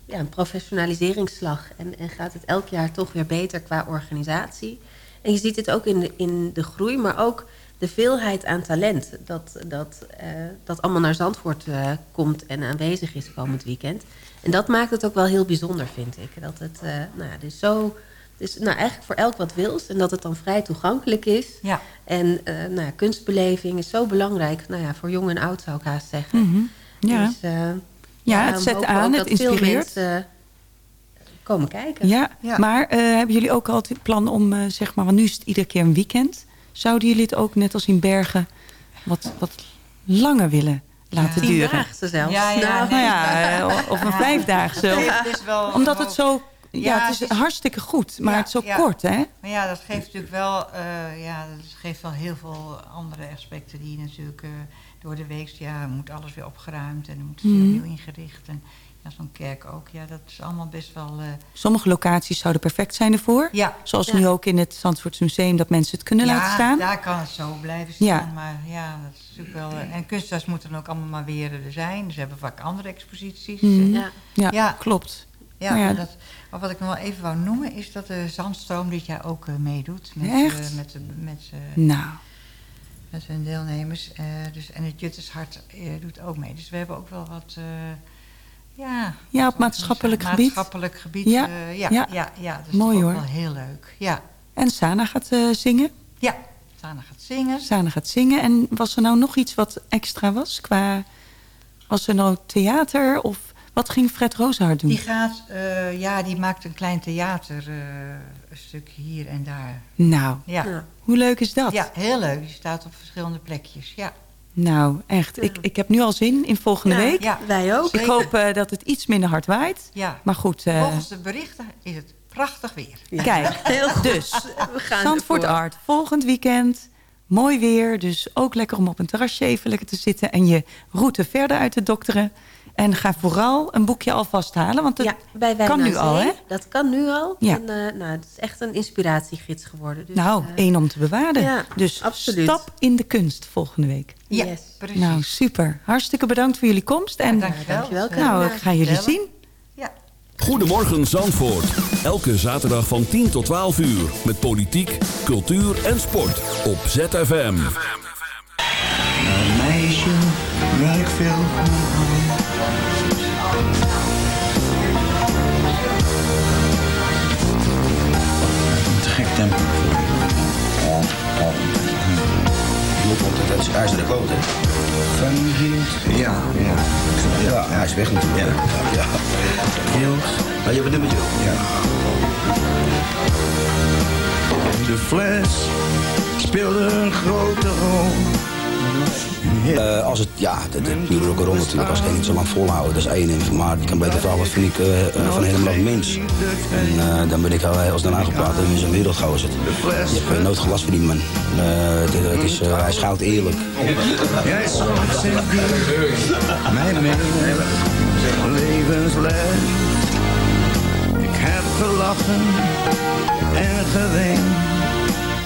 ja, een professionaliseringsslag. En, en gaat het elk jaar toch weer beter qua organisatie. En je ziet het ook in de, in de groei, maar ook de veelheid aan talent... dat, dat, eh, dat allemaal naar Zandvoort eh, komt en aanwezig is komend weekend. En dat maakt het ook wel heel bijzonder, vind ik. Dat het, eh, nou ja, dus zo... Dus nou, eigenlijk voor elk wat wils. En dat het dan vrij toegankelijk is. Ja. En eh, nou ja, kunstbeleving is zo belangrijk. Nou ja, voor jong en oud zou ik haast zeggen. Mhm. Ja. Dus, Ja, het zet aan, het dat veel inspireert. mensen, eh, komen kijken. Ja, maar eh, hebben jullie ook al het plan om, eh, zeg maar, want nu is het iedere keer een weekend. Zouden jullie het ook net als in Bergen wat, wat langer willen laten Ja. duren? Tiendaagse zelfs. Ja, ja, Nou, Nou ja, eh, of een Ja. vijfdaagse. Het wel Omdat het zo, ja, Ja, het is het is- hartstikke goed, maar Ja, het is zo ja. kort, hè? Maar ja, dat geeft natuurlijk wel, eh, ja, dat geeft wel heel veel andere aspecten die natuurlijk eh, door de week, ja, moet alles weer opgeruimd en dan moet het weer opnieuw ingericht. En ja, zo'n kerk ook, ja, dat is allemaal best wel. eh, Sommige locaties zouden perfect zijn ervoor. Ja. Zoals Ja. nu ook in het Zandvoorts Museum, dat mensen het kunnen ja, laten staan. daar kan het zo blijven staan. Ja. Maar ja, dat is natuurlijk wel. eh, en kunstenaars moeten dan ook allemaal maar weer er zijn. Ze hebben vaak andere exposities. Mhm. Eh, Ja. Ja. klopt. Ja, Nou ja, dat, maar wat ik nog wel even wou noemen is dat de Zandstroom dit jaar ook eh, meedoet. Met, Echt? eh, met, de- met, Nou. met hun deelnemers. Eh, dus, en het Juttershart eh, doet ook mee. Dus we hebben ook wel wat... eh, ja, Ja, op maatschappelijk gebied. maatschappelijk gebied. Ja, eh, ja, ja. ja. ja, dus Mooi, ook hoor. wel heel leuk. Ja, En Sana gaat eh, zingen. ja. Sana gaat zingen. Sana gaat zingen. En was er nou nog iets wat extra was? Qua, was er nou theater of wat ging Fred Rozenhart doen? Die gaat, eh, ja, die maakt een klein theater, eh, een stukje hier en daar. Nou, Ja. hoe leuk is dat? Ja, heel leuk. Die staat op verschillende plekjes, ja. Nou, echt. Ik, ik heb nu al zin in volgende week. ja, wij ook. Ik hoop eh, dat het iets minder hard waait. Ja. Maar goed, eh, Volgens de berichten is het prachtig weer. kijk. *laughs* Heel goed. Dus, We gaan Zandvoort ervoor. Art, volgend weekend. Mooi weer, dus ook lekker om op een terrasje even lekker te zitten... en je route verder uit te dokteren. En ga vooral een boekje alvast halen, want het Ja, bij Wijn kan nu al, hè? Dat kan nu al. Ja. En, eh, nou, het is echt een inspiratiegids geworden. Dus, nou, eh, één om te bewaren. ja, dus absoluut. stap in de kunst volgende week. Ja, Yes. precies. Nou, super. Hartstikke bedankt voor jullie komst. En dankjewel. dankjewel, nou, ik ga jullie zien. Goedemorgen Zandvoort. Elke zaterdag van 10 tot 12 uur. Met politiek, cultuur en sport. Op ZFM. Een meisje waar ik veel tempo. Dat is kloot, hè? Van hier. Ja, ja. Ja, hij is weg natuurlijk. Ja. ja. Maar je hebt een nummertje. Ja. De fles speelde een grote rol. Eh, als het, ja, de, de pure rock'n'roll natuurlijk, als je niet zo lang volhouden, dat is één. En- Maar ik kan beter wat vind ik eh, van helemaal mens? En dan ben ik heel, heel snel aangepraat en is een wereldgozer. Je hebt nooit gelast van die man. Het, het is, hij schouwt eerlijk. Mijn mening, levensles. Ik heb gelachen en geweend,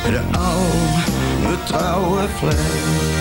de oude betrouwe fles.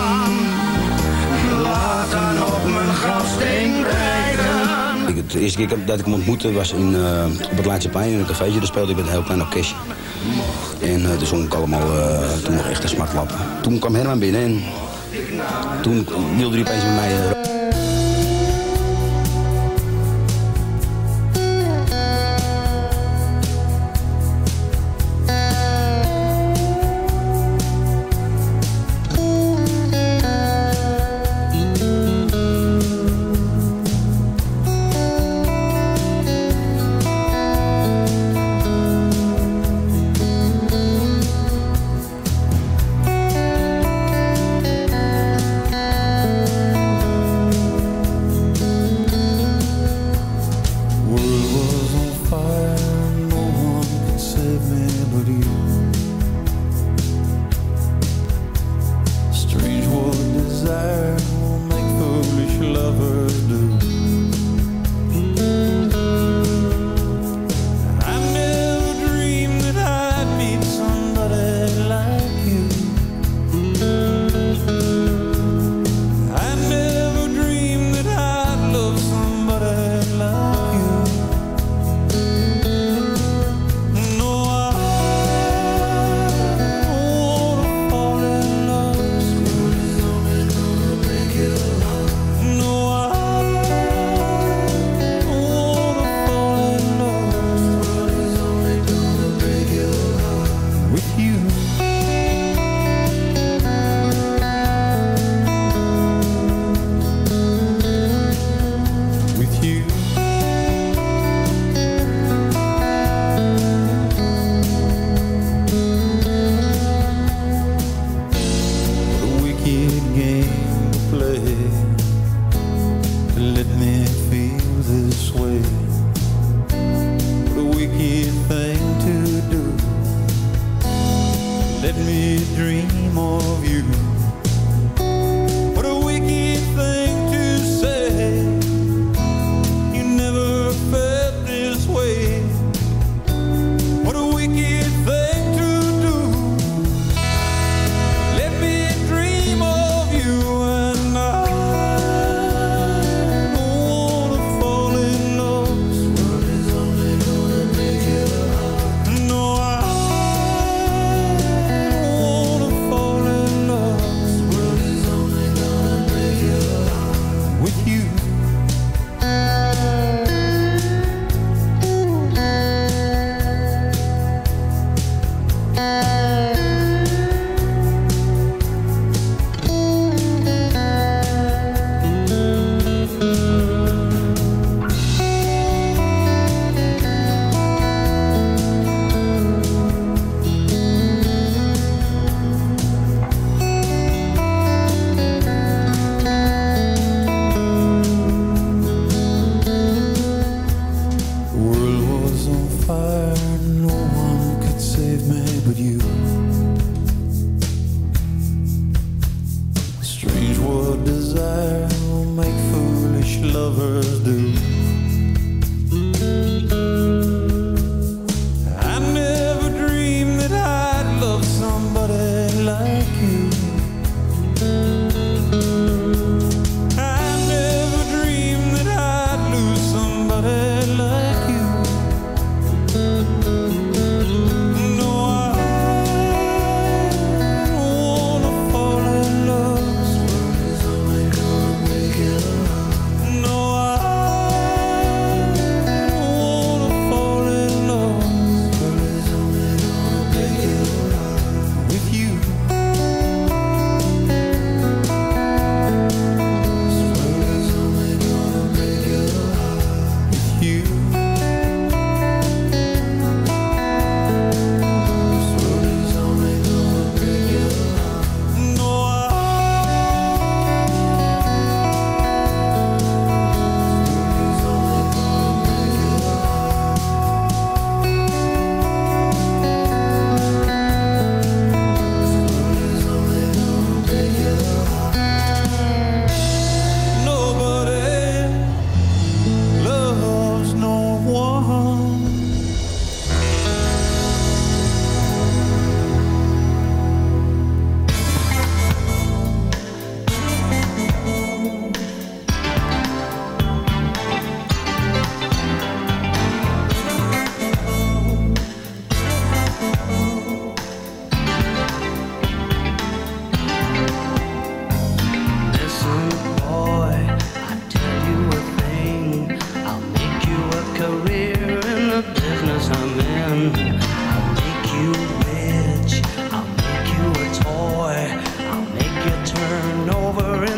De eerste keer dat ik hem ontmoette was in, eh, op het Leidseplein in een cafeetje. Daar speelde ik met een heel klein orkestje. En uh, toen zong ik allemaal, eh, toen nog echt een smartlap. Toen kwam Herman binnen en toen wilde hij opeens met mij...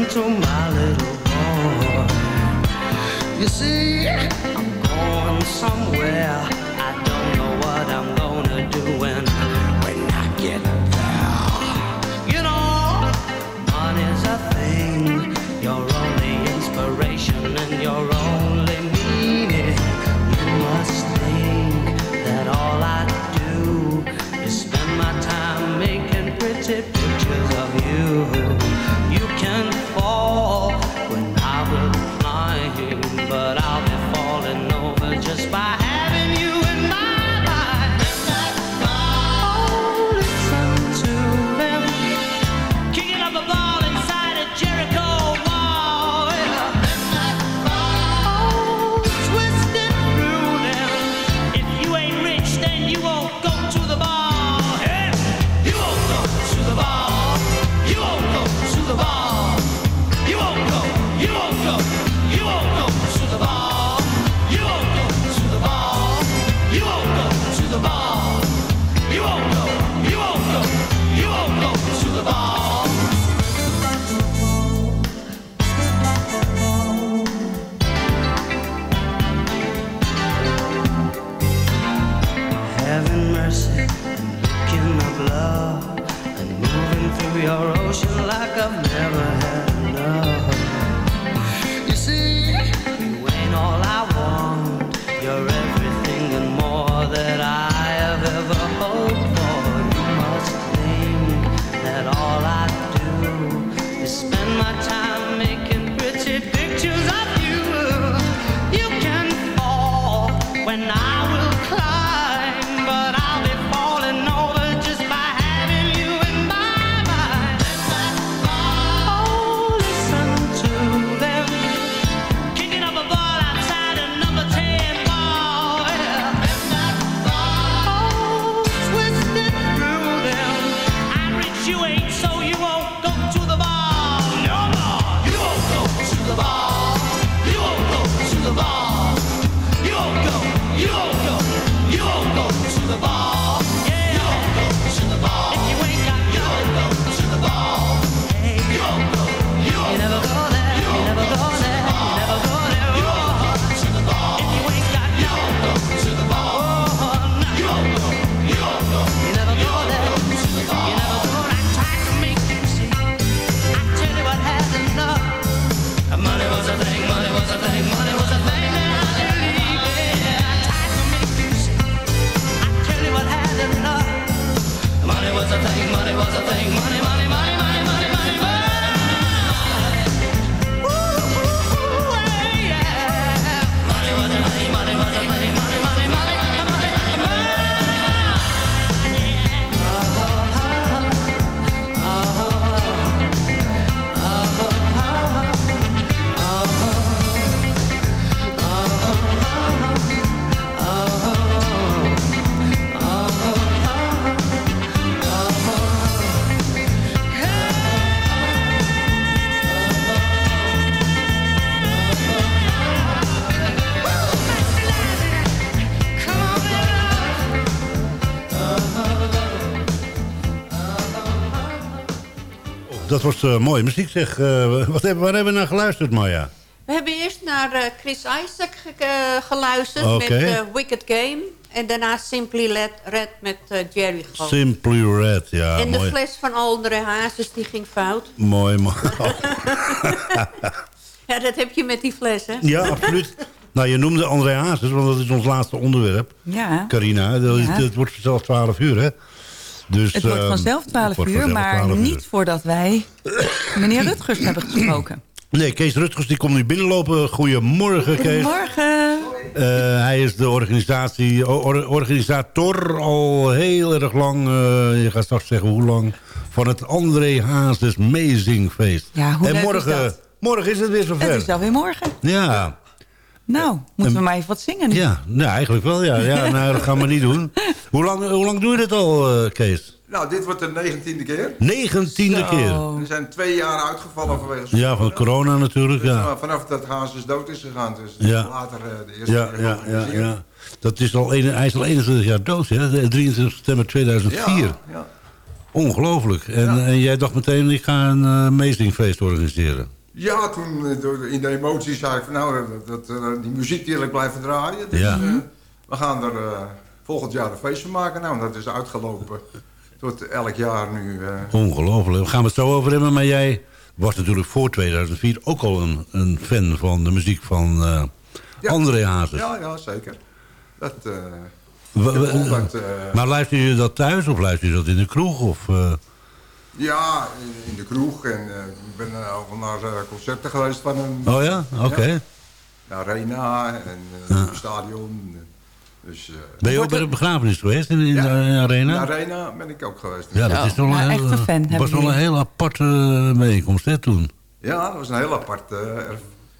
to my little boy. You see, I'm going somewhere. Was eh, mooie muziek zeg. Eh, wat hebben, waar hebben we naar geluisterd, Maya? We hebben eerst naar eh, Chris Isaac ge- geluisterd met Wicked Game. En daarna Simply Red, Red met Jerry Gold. Simply Red, ja, en de fles van Aldere Hazes, die ging fout. Mooi, mooi. *laughs* Ja, dat heb je met die fles, hè? ja, absoluut. Nou, je noemde André Hazes, want dat is ons laatste onderwerp. Ja. Carina, dat is- Ja. het wordt vanzelf 12 uur, hè? Dus, Het wordt ehm, vanzelf 12 het wordt uur, vanzelf maar 12 uur. niet voordat wij *coughs* meneer Rutgers hebben gesproken. Nee, Kees Rutgers die komt nu binnenlopen. Goedemorgen, Kees. Goedemorgen. Eh, hij is de organisatie, or- organisator al heel erg lang. eh, je gaat straks zeggen hoe lang. Van het André Hazes Amazing Feest. Ja, hoe en leuk is morgen, dat? morgen is het weer zover. Het is alweer morgen. Ja, Nou, moeten we maar even wat zingen nu? ja nou, eigenlijk wel. Ja. Ja, nou, dat gaan we niet doen. Hoe lang, hoe lang doe je dit al, eh, Kees? Nou, dit wordt de negentiende keer. Negentiende Zo. keer. We zijn twee jaar uitgevallen vanwege Ja, van corona natuurlijk. Dus, Ja. maar vanaf dat Hazes dood is gegaan. Dus Ja. later eh, de eerste Ja, keer ja, ja, ja. Dat is al een, hij is al 21 jaar dood, hè? De 23 september 2004. Ja, ja. Ongelooflijk. En, en jij dacht meteen, ik ga een eh, Amazing Feest organiseren. Ja, toen eh, in de emoties zei ik van nou, dat, dat, eh, die muziek ik blijven draaien. Dus Ja. eh, we gaan er eh, volgend jaar een feest van maken. Nou, dat is uitgelopen *laughs* tot elk jaar nu. eh, Ongelooflijk. We gaan het zo over hebben. Maar jij was natuurlijk voor 2004 ook al een, een fan van de muziek van eh Ja. André Hazes. Ja, ja, zeker. Dat, eh, We- we- eh, maar luister je dat thuis of luister je dat in de kroeg? Of, eh, Ja, in, in de kroeg. En eh, ik ben al naar eh, concerten geweest van hem. Oh ja? Oké. Ja. De Arena en eh, het stadion. Dus, eh, ben je ook bij de begrafenis geweest in, in de arena? In de Arena ben ik ook geweest. Ja, dat is wel een, heel, was wel een heel aparte bijeenkomst hè, toen. Ja, dat was een heel apart.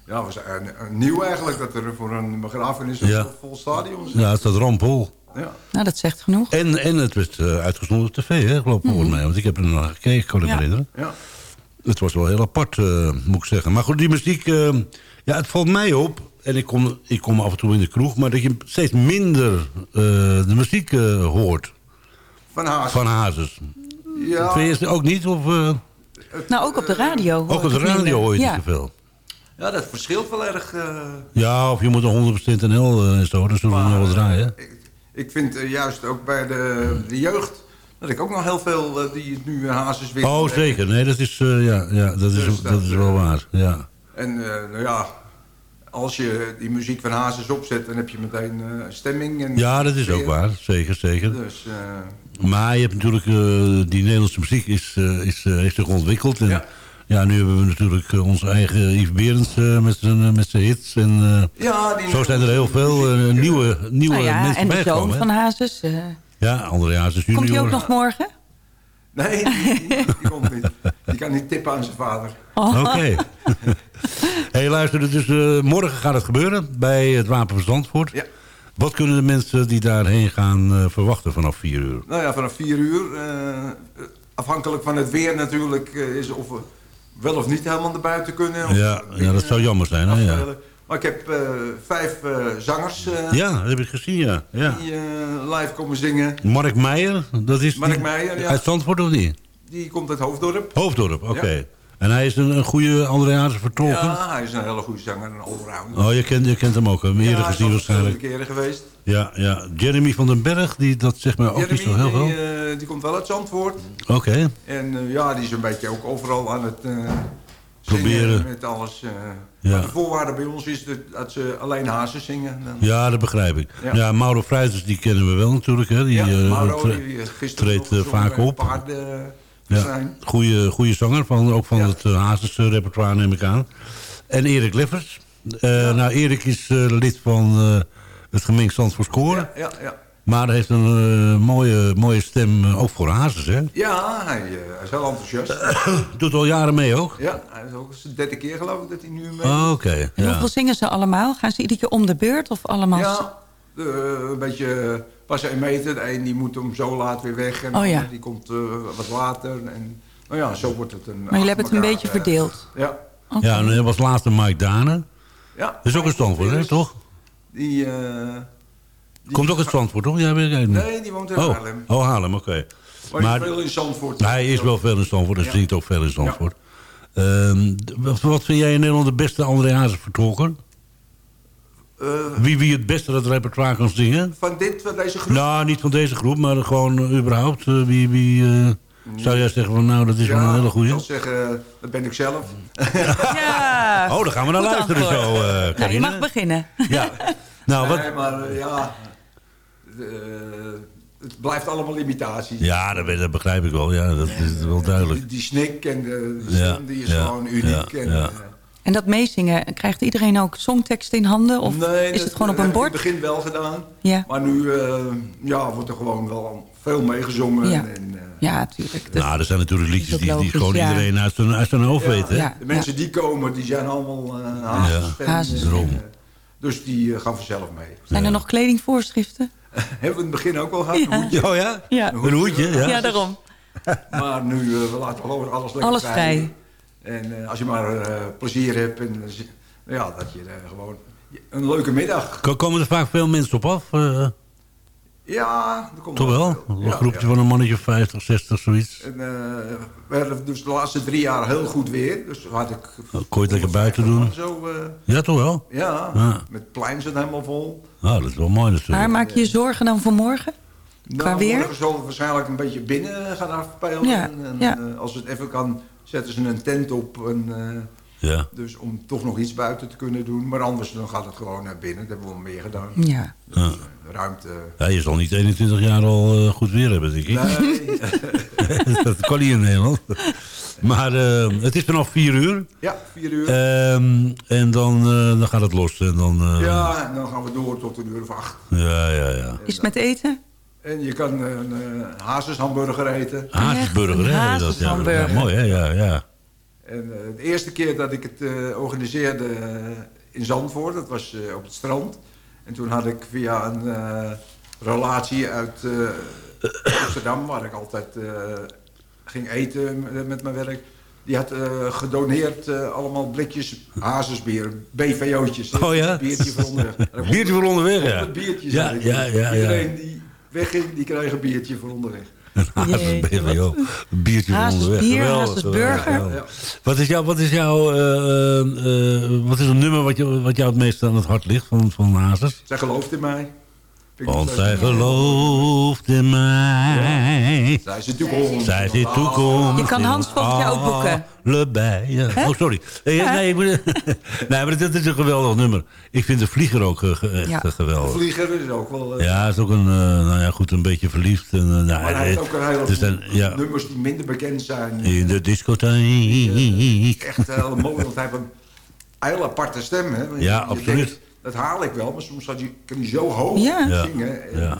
ja, was een, een nieuw eigenlijk dat er voor een begrafenis een Ja. vol stadion zit. Ja, het staat rampvol. Ja. Nou, dat zegt genoeg. En, en het werd eh, uitgezonden op tv, hè, geloof ik, volgens mij. Want ik heb er nog gekeken, kan ik me Ja. herinneren. Ja. Het was wel heel apart, eh, moet ik zeggen. Maar goed, die muziek, eh, ja, het valt mij op. En ik kom, ik kom af en toe in de kroeg, maar dat je steeds minder eh, de muziek eh, hoort. Van Hazes. Van Hazes. Ja. Vind je het ook niet? Of, eh, Nou, ook op de radio. ook hoor op de radio hoor je ja. niet zoveel. Ja, dat verschilt wel erg. eh. Ja, of je moet een 100% NL en zo, dan zullen we nog wel draaien. ik vind eh, juist ook bij de, de jeugd... dat ik ook nog heel veel eh, die het nu Hazes weer... Oh, zeker. Nee, dat is, eh, ja, ja, dat is, dat dat, is wel waar. Ja. En eh, nou ja, als je die muziek van Hazes opzet... dan heb je meteen eh, stemming. En ja, dat is ook waar. Zeker, zeker. Dus, eh, Maar je hebt natuurlijk, eh, die Nederlandse muziek is, eh, is, eh, heeft zich ontwikkeld. En, ja. Nu hebben we natuurlijk eh, onze eigen Yves Berends eh, met zijn eh, met zijn hits. En, eh, Ja, die zo zijn er heel veel nieuwe, nieuwe Nou ja, mensen en de zoon van? Hazes. eh, Ja, André Hazes junior. komt hij ook nog morgen? nee, die, die, die komt niet. Die kan niet tippen aan zijn vader. Oh. Oké. *laughs* hey, luister, dus eh, morgen gaat het gebeuren bij het Wapen van Zandvoort. Ja. Wat kunnen de mensen die daarheen gaan eh, verwachten vanaf 4 uur? Nou ja, vanaf 4 uur. eh, afhankelijk van het weer natuurlijk... eh, is of we wel of niet helemaal naar buiten kunnen. Of Ja, ja, dat zou jammer zijn. Hè? Ja. Maar ik heb eh, vijf eh, zangers eh, ja, dat heb ik gezien, ja. ja. die eh, live komen zingen. Mark Meijer, dat is Mark die- Meijer, ja. uit Zandvoort of niet? Die komt uit Hoofddorp. Hoofddorp, oké. En hij is een, een goede Andreaanse vertolker? Ja, hij is een hele goede zanger, een allrounder. Oh, je kent, je kent hem ook, hem eerder ja, gezien waarschijnlijk. verschillende keren geweest. Ja, ja. Jeremy van den Berg, die, dat zegt mij ook niet zo heel veel. die, eh, die komt wel uit Zandvoort. Oké. En eh, ja, die is een beetje ook overal aan het eh, Proberen. met alles. Ja. Maar de voorwaarde bij ons is dat, dat ze alleen hazen zingen. Dan- Ja, dat begrijp ik. Ja. Ja, Mauro Fruiters, die kennen we wel natuurlijk. Hè. Die Ja, Mauro, die, gisteren treedt vaak op. paarden, Ja, zijn. goede, goede zanger, van, ook van het uh, Hazes-repertoire neem ik aan. En Erik Leffers. Eh, Nou, Erik is eh, lid van eh, het gemengd Zandvoort Koor. Ja, ja, ja. Maar hij heeft een eh, mooie, mooie stem, eh, ook voor Hazes, hè? Ja, hij, eh, hij is heel enthousiast. *coughs* Doet al jaren mee ook? ja, hij is ook de derde keer geloof ik dat hij nu mee Oh, Oké, ja. hoeveel zingen ze allemaal? Gaan ze iedere keer om de beurt of allemaal? Ja, een beetje eh, pas één meter. De een die moet hem zo laat weer weg. En Oh, ja. die komt eh, wat later. En, nou ja, zo wordt het een... Maar jullie hebben het een beetje elkaar, eh, verdeeld. Ja. Ja, en er was laatst een Mike Dane. Ja. Dat is ook een Zandvoort, hè, toch? Die, eh, Komt ook uit Zandvoort, toch? Ja, weet ik eigenlijk niet. Nee, die woont in oh. Haarlem. Oh, Haarlem, oké. Maar, Maar- veel in Zandvoort. Hij is wel veel in Zandvoort en Ja. zingt ook veel in Zandvoort. Ehm, wat, wat vind jij in Nederland de beste André Hazes vertolker? Eh, Wie, wie het beste dat repertoire kan zingen? van dit, van deze groep. Nou, niet van deze groep, maar gewoon eh, überhaupt. eh, wie wie eh, zou jij zeggen van nou, dat is wel een hele Ik goeie? zal zeggen, dat ben ik zelf. Ja. *laughs* Oh, daar gaan we naar Goed luisteren antwoord. zo, eh Nou, je mag beginnen. Ja. Nou, wat... Nee, maar ja, eh, het blijft allemaal imitaties. Ja, dat, dat begrijp ik wel. Ja, dat is wel duidelijk. Die, die snik en de, de Ja, stem, die is ja, gewoon uniek. ja, en, ja. En dat meezingen, krijgt iedereen ook songteksten in handen? Of nee, is dat het gewoon op een heb ik bord? in het begin wel gedaan. Ja. Maar nu eh, ja, wordt er gewoon wel veel meegezongen. Ja. En, eh, Ja, tuurlijk. Nou, er zijn natuurlijk liedjes die, die gewoon ja. iedereen uit zijn, uit zijn hoofd weet, hè? Ja. de mensen die komen, die zijn allemaal uh, hazes. Ja, dus die gaan vanzelf mee. Zijn er nog kledingvoorschriften? *laughs* Hebben we in het begin ook wel gehad. Ja. Een hoedje. Oh ja? Ja. Een hoedje, ja. Ja, daarom. Maar nu, we laten gewoon alles lekker Alles vrij. En eh, als je maar eh, plezier hebt, en, eh, ja, dat je gewoon een leuke middag. Ko- Komen er vaak veel mensen op af? eh, Ja, er komt toch wel? veel. Een Ja, groepje ja. van een mannetje of 50, 60, zoiets. En, eh, we hadden dus de laatste drie jaar heel goed weer. Dus had ik... Kon je het lekker buiten doen? Zo, eh, Ja, toch wel? ja, Ja. met het plein zit helemaal vol. Nou, dat is wel mooi Maar natuurlijk. maak je je zorgen dan voor morgen? Qua Nou, weer? morgen zullen we waarschijnlijk een beetje binnen gaan afspelen. Ja, En, en, ja. eh, als het even kan, zetten ze een tent op. En, eh, Ja. Dus om toch nog iets buiten te kunnen doen. Maar anders dan gaat het gewoon naar binnen. Dat hebben we wel meer gedaan. Ja. Ja. Ruimte. Ja, je zal niet 21 jaar al eh, goed weer hebben, denk ik. Nee. *laughs* dat kan niet in Nederland. Maar eh, het is vanaf 4 uur. ja, vier uur. Ehm, en dan, eh, dan gaat het los. En dan, eh, ja, en dan gaan we door tot een uur of acht. ja, ja, ja. Is het met eten? En je kan een uh, hazeshamburger eten. Hazesburger, hè? Dat, ja, hazeshamburger. ja, mooi, hè? Ja, ja. En eh, de eerste keer dat ik het eh, organiseerde eh, in Zandvoort, dat was eh, op het strand. En toen had ik via een eh, relatie uit eh, Amsterdam, waar ik altijd eh, ging eten met, mijn werk. Die had eh, gedoneerd eh, allemaal blikjes hazesbier, BVO'tjes. Oh ja? Biertje voor onderweg. *laughs* Biertje voor onderweg, ja. Biertjes. Ja, had ik. ja, ja, ja. Iedereen die wegging, die kreeg een biertje voor onderweg. *laughs* Een hazes-BVO. Een biertje van onderweg. bier, Geweldig, geweldig, burger. geweldig. Wat is jouw, wat is jouw, eh, eh, eh, wat is een nummer wat, je, wat jou het meest aan het hart ligt van, van Hazes? Zij gelooft in mij. Want zij gelooft in mij. Zij is de toekomst. Zij is de toekomst. Je kan Hans volgens jou ook boeken. Allebei. Ja. Oh, sorry. Ja, nee, ik moet- *laughs* nee, maar dit is een geweldig nummer. Ik vind de vlieger ook echt Ja. eh, geweldig. Vlieger is ook wel... eh, Ja, is ook een, eh, nou ja, goed, een beetje verliefd. En, nou, maar hij heeft ook een heleboel zijn, ja, nummers die minder bekend zijn. in de discotheek. Echt heel mooi, want hij heeft een heel aparte stem. Hè? Ja, je absoluut. Dat haal ik wel, maar soms had je, kan hij zo hoog Ja. Ja. zingen. En, Ja.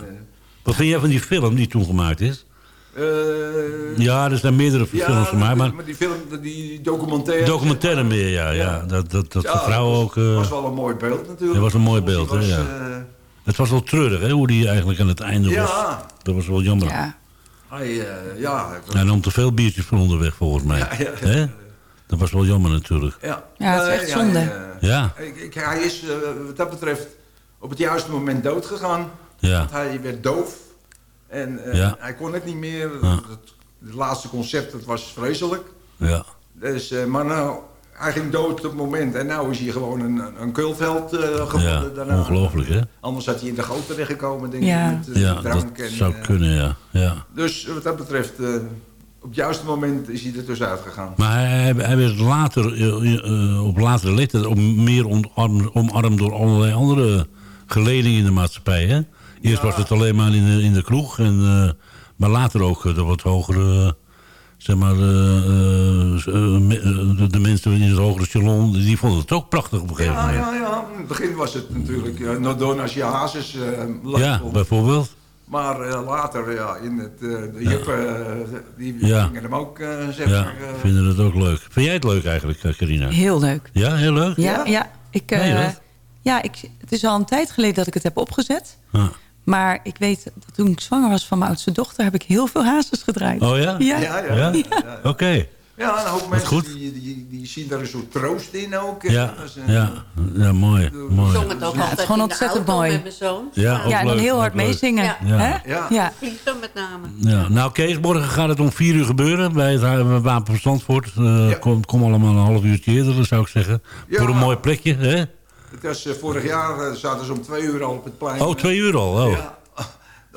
Wat vind jij van die film die toen gemaakt is? eh, eh, Ja, er zijn meerdere ja, films van mij, maar die film, die documentaire. documentaire meer, ja. ja. Dat, dat, dat de vrouw was, ook... eh, was wel een mooi beeld natuurlijk. dat was een mooi Soms beeld, hè, was, ja. eh, Het was wel treurig, hè, hoe die eigenlijk aan het einde was. Ja. Dat was wel jammer. Ja. hij, eh, ja, het was- Hij nam te veel biertjes van onderweg, volgens mij. Ja, ja, ja. Dat was wel jammer natuurlijk. Ja, Ja, het is echt zonde. eh, Ja. ik, ik- hij is eh, wat dat betreft op het juiste moment dood gegaan. Ja. Want hij werd doof. En eh, Ja. hij kon het niet meer. Ja. Het, het laatste concert dat was vreselijk. Ja. Dus, eh, maar nou, hij ging dood op het moment. En nu is hij gewoon een, een- kultveld eh geworden Ja, daarna. ongelooflijk, hè? Anders had hij in de goot terechtgekomen, denk Ja. ik, met eh, Ja, drank. dat en, zou eh, kunnen, ja. ja. Dus wat dat betreft, eh, op het juiste moment is hij er tussenuit gegaan. Maar hij, werd later, eh, eh, op latere leeftijd meer omarmd, omarmd door allerlei andere geledingen in de maatschappij. Hè? Eerst was het alleen maar in de, in de kroeg, en, eh, maar later ook de wat hogere, zeg maar, de, de mensen in het hogere salon, die vonden het ook prachtig op een gegeven moment. ja, ja. In het begin was het natuurlijk uh, Nodon als je hazes Ja, bijvoorbeeld. Maar uh, later, ja, in het, uh, de juppen, uh, die Ja. gingen hem ook, uh, zeg Ja, maar... uh, vinden het ook leuk. Vind jij het leuk eigenlijk, eh, Carina? Heel leuk. Ja, heel leuk? Ja, ja. Ik, eh, Ja, ik, het is al een tijd geleden dat ik het heb opgezet. Ja. Maar ik weet dat toen ik zwanger was van mijn oudste dochter... heb ik heel veel hazes gedraaid. Oh ja? Ja. Ja, ja. Ja? ja. Ja, een hoop mensen goed. die, die, die zien daar een soort troost in ook. Ja, een- ja, ja, mooi. mooi. zong het ook Ja, het is altijd gewoon in de ontzettend auto mooi. met mijn zoon. Ja, ook Ja, en dan heel hard meezingen. Ja. Ja. Ja. Ja. Vliegen met name. Ja. Nou Kees, morgen gaat het om vier uur gebeuren bij het uh, Wapen van Zandvoort. Eh, Ja. kom, kom allemaal een half uurtje eerder, zou ik zeggen. Ja. Voor een mooi plekje, hè? Het was, eh, vorig jaar eh, zaten ze om twee uur al op het plein. Oh, twee uur al. Oh. Ja,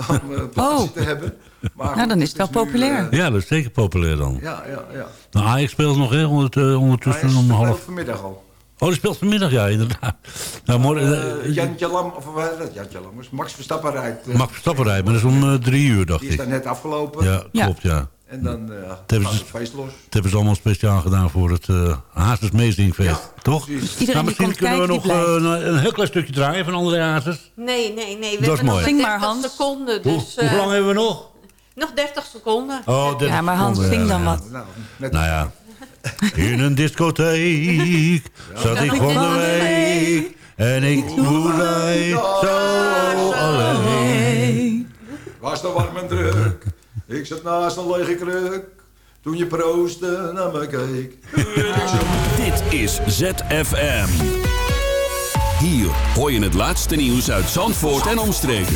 *laughs* om uh, Oh. te hebben. Maar Nou, dan is het wel nu, populair. eh, Ja, dat is zeker populair dan. ja, ja, ja. Nou, Ajax speelt nog, hè? Eh, ondertussen Hij om speelt half... vanmiddag al. Oh, die speelt vanmiddag, ja, inderdaad. Nou, morgen... Eh, Jantje Lam, of wat is dat? Jantje. Max Verstappen rijdt. eh, Max Verstappen rijdt, maar dat is om eh, drie uur, dacht die is ik. daar net afgelopen. Ja, klopt, ja. En dan eh hebben ze- het feest los. Dat hebben ze allemaal speciaal gedaan voor het uh, Hazes Meezingfeest, toch? nou, misschien kunnen we nog eh, een, een heel klein stukje draaien van André Hazes. Nee, nee, nee. We Dat hebben nog maar, 30 Hans. seconden. Hoe, Dus, hoe eh, lang hebben we nog? Nog 30 seconden. Oh, Ja, maar Hans, zing dan wat. Nou, met Nou ja. In een discotheek zat ik van de week. En ik voelde zo alleen. Was de warm en druk. Ik zat naast een lege kruk. Toen je proostte naar me keek. Dit is ZFM. Hier hoor je het laatste nieuws uit Zandvoort en omstreken.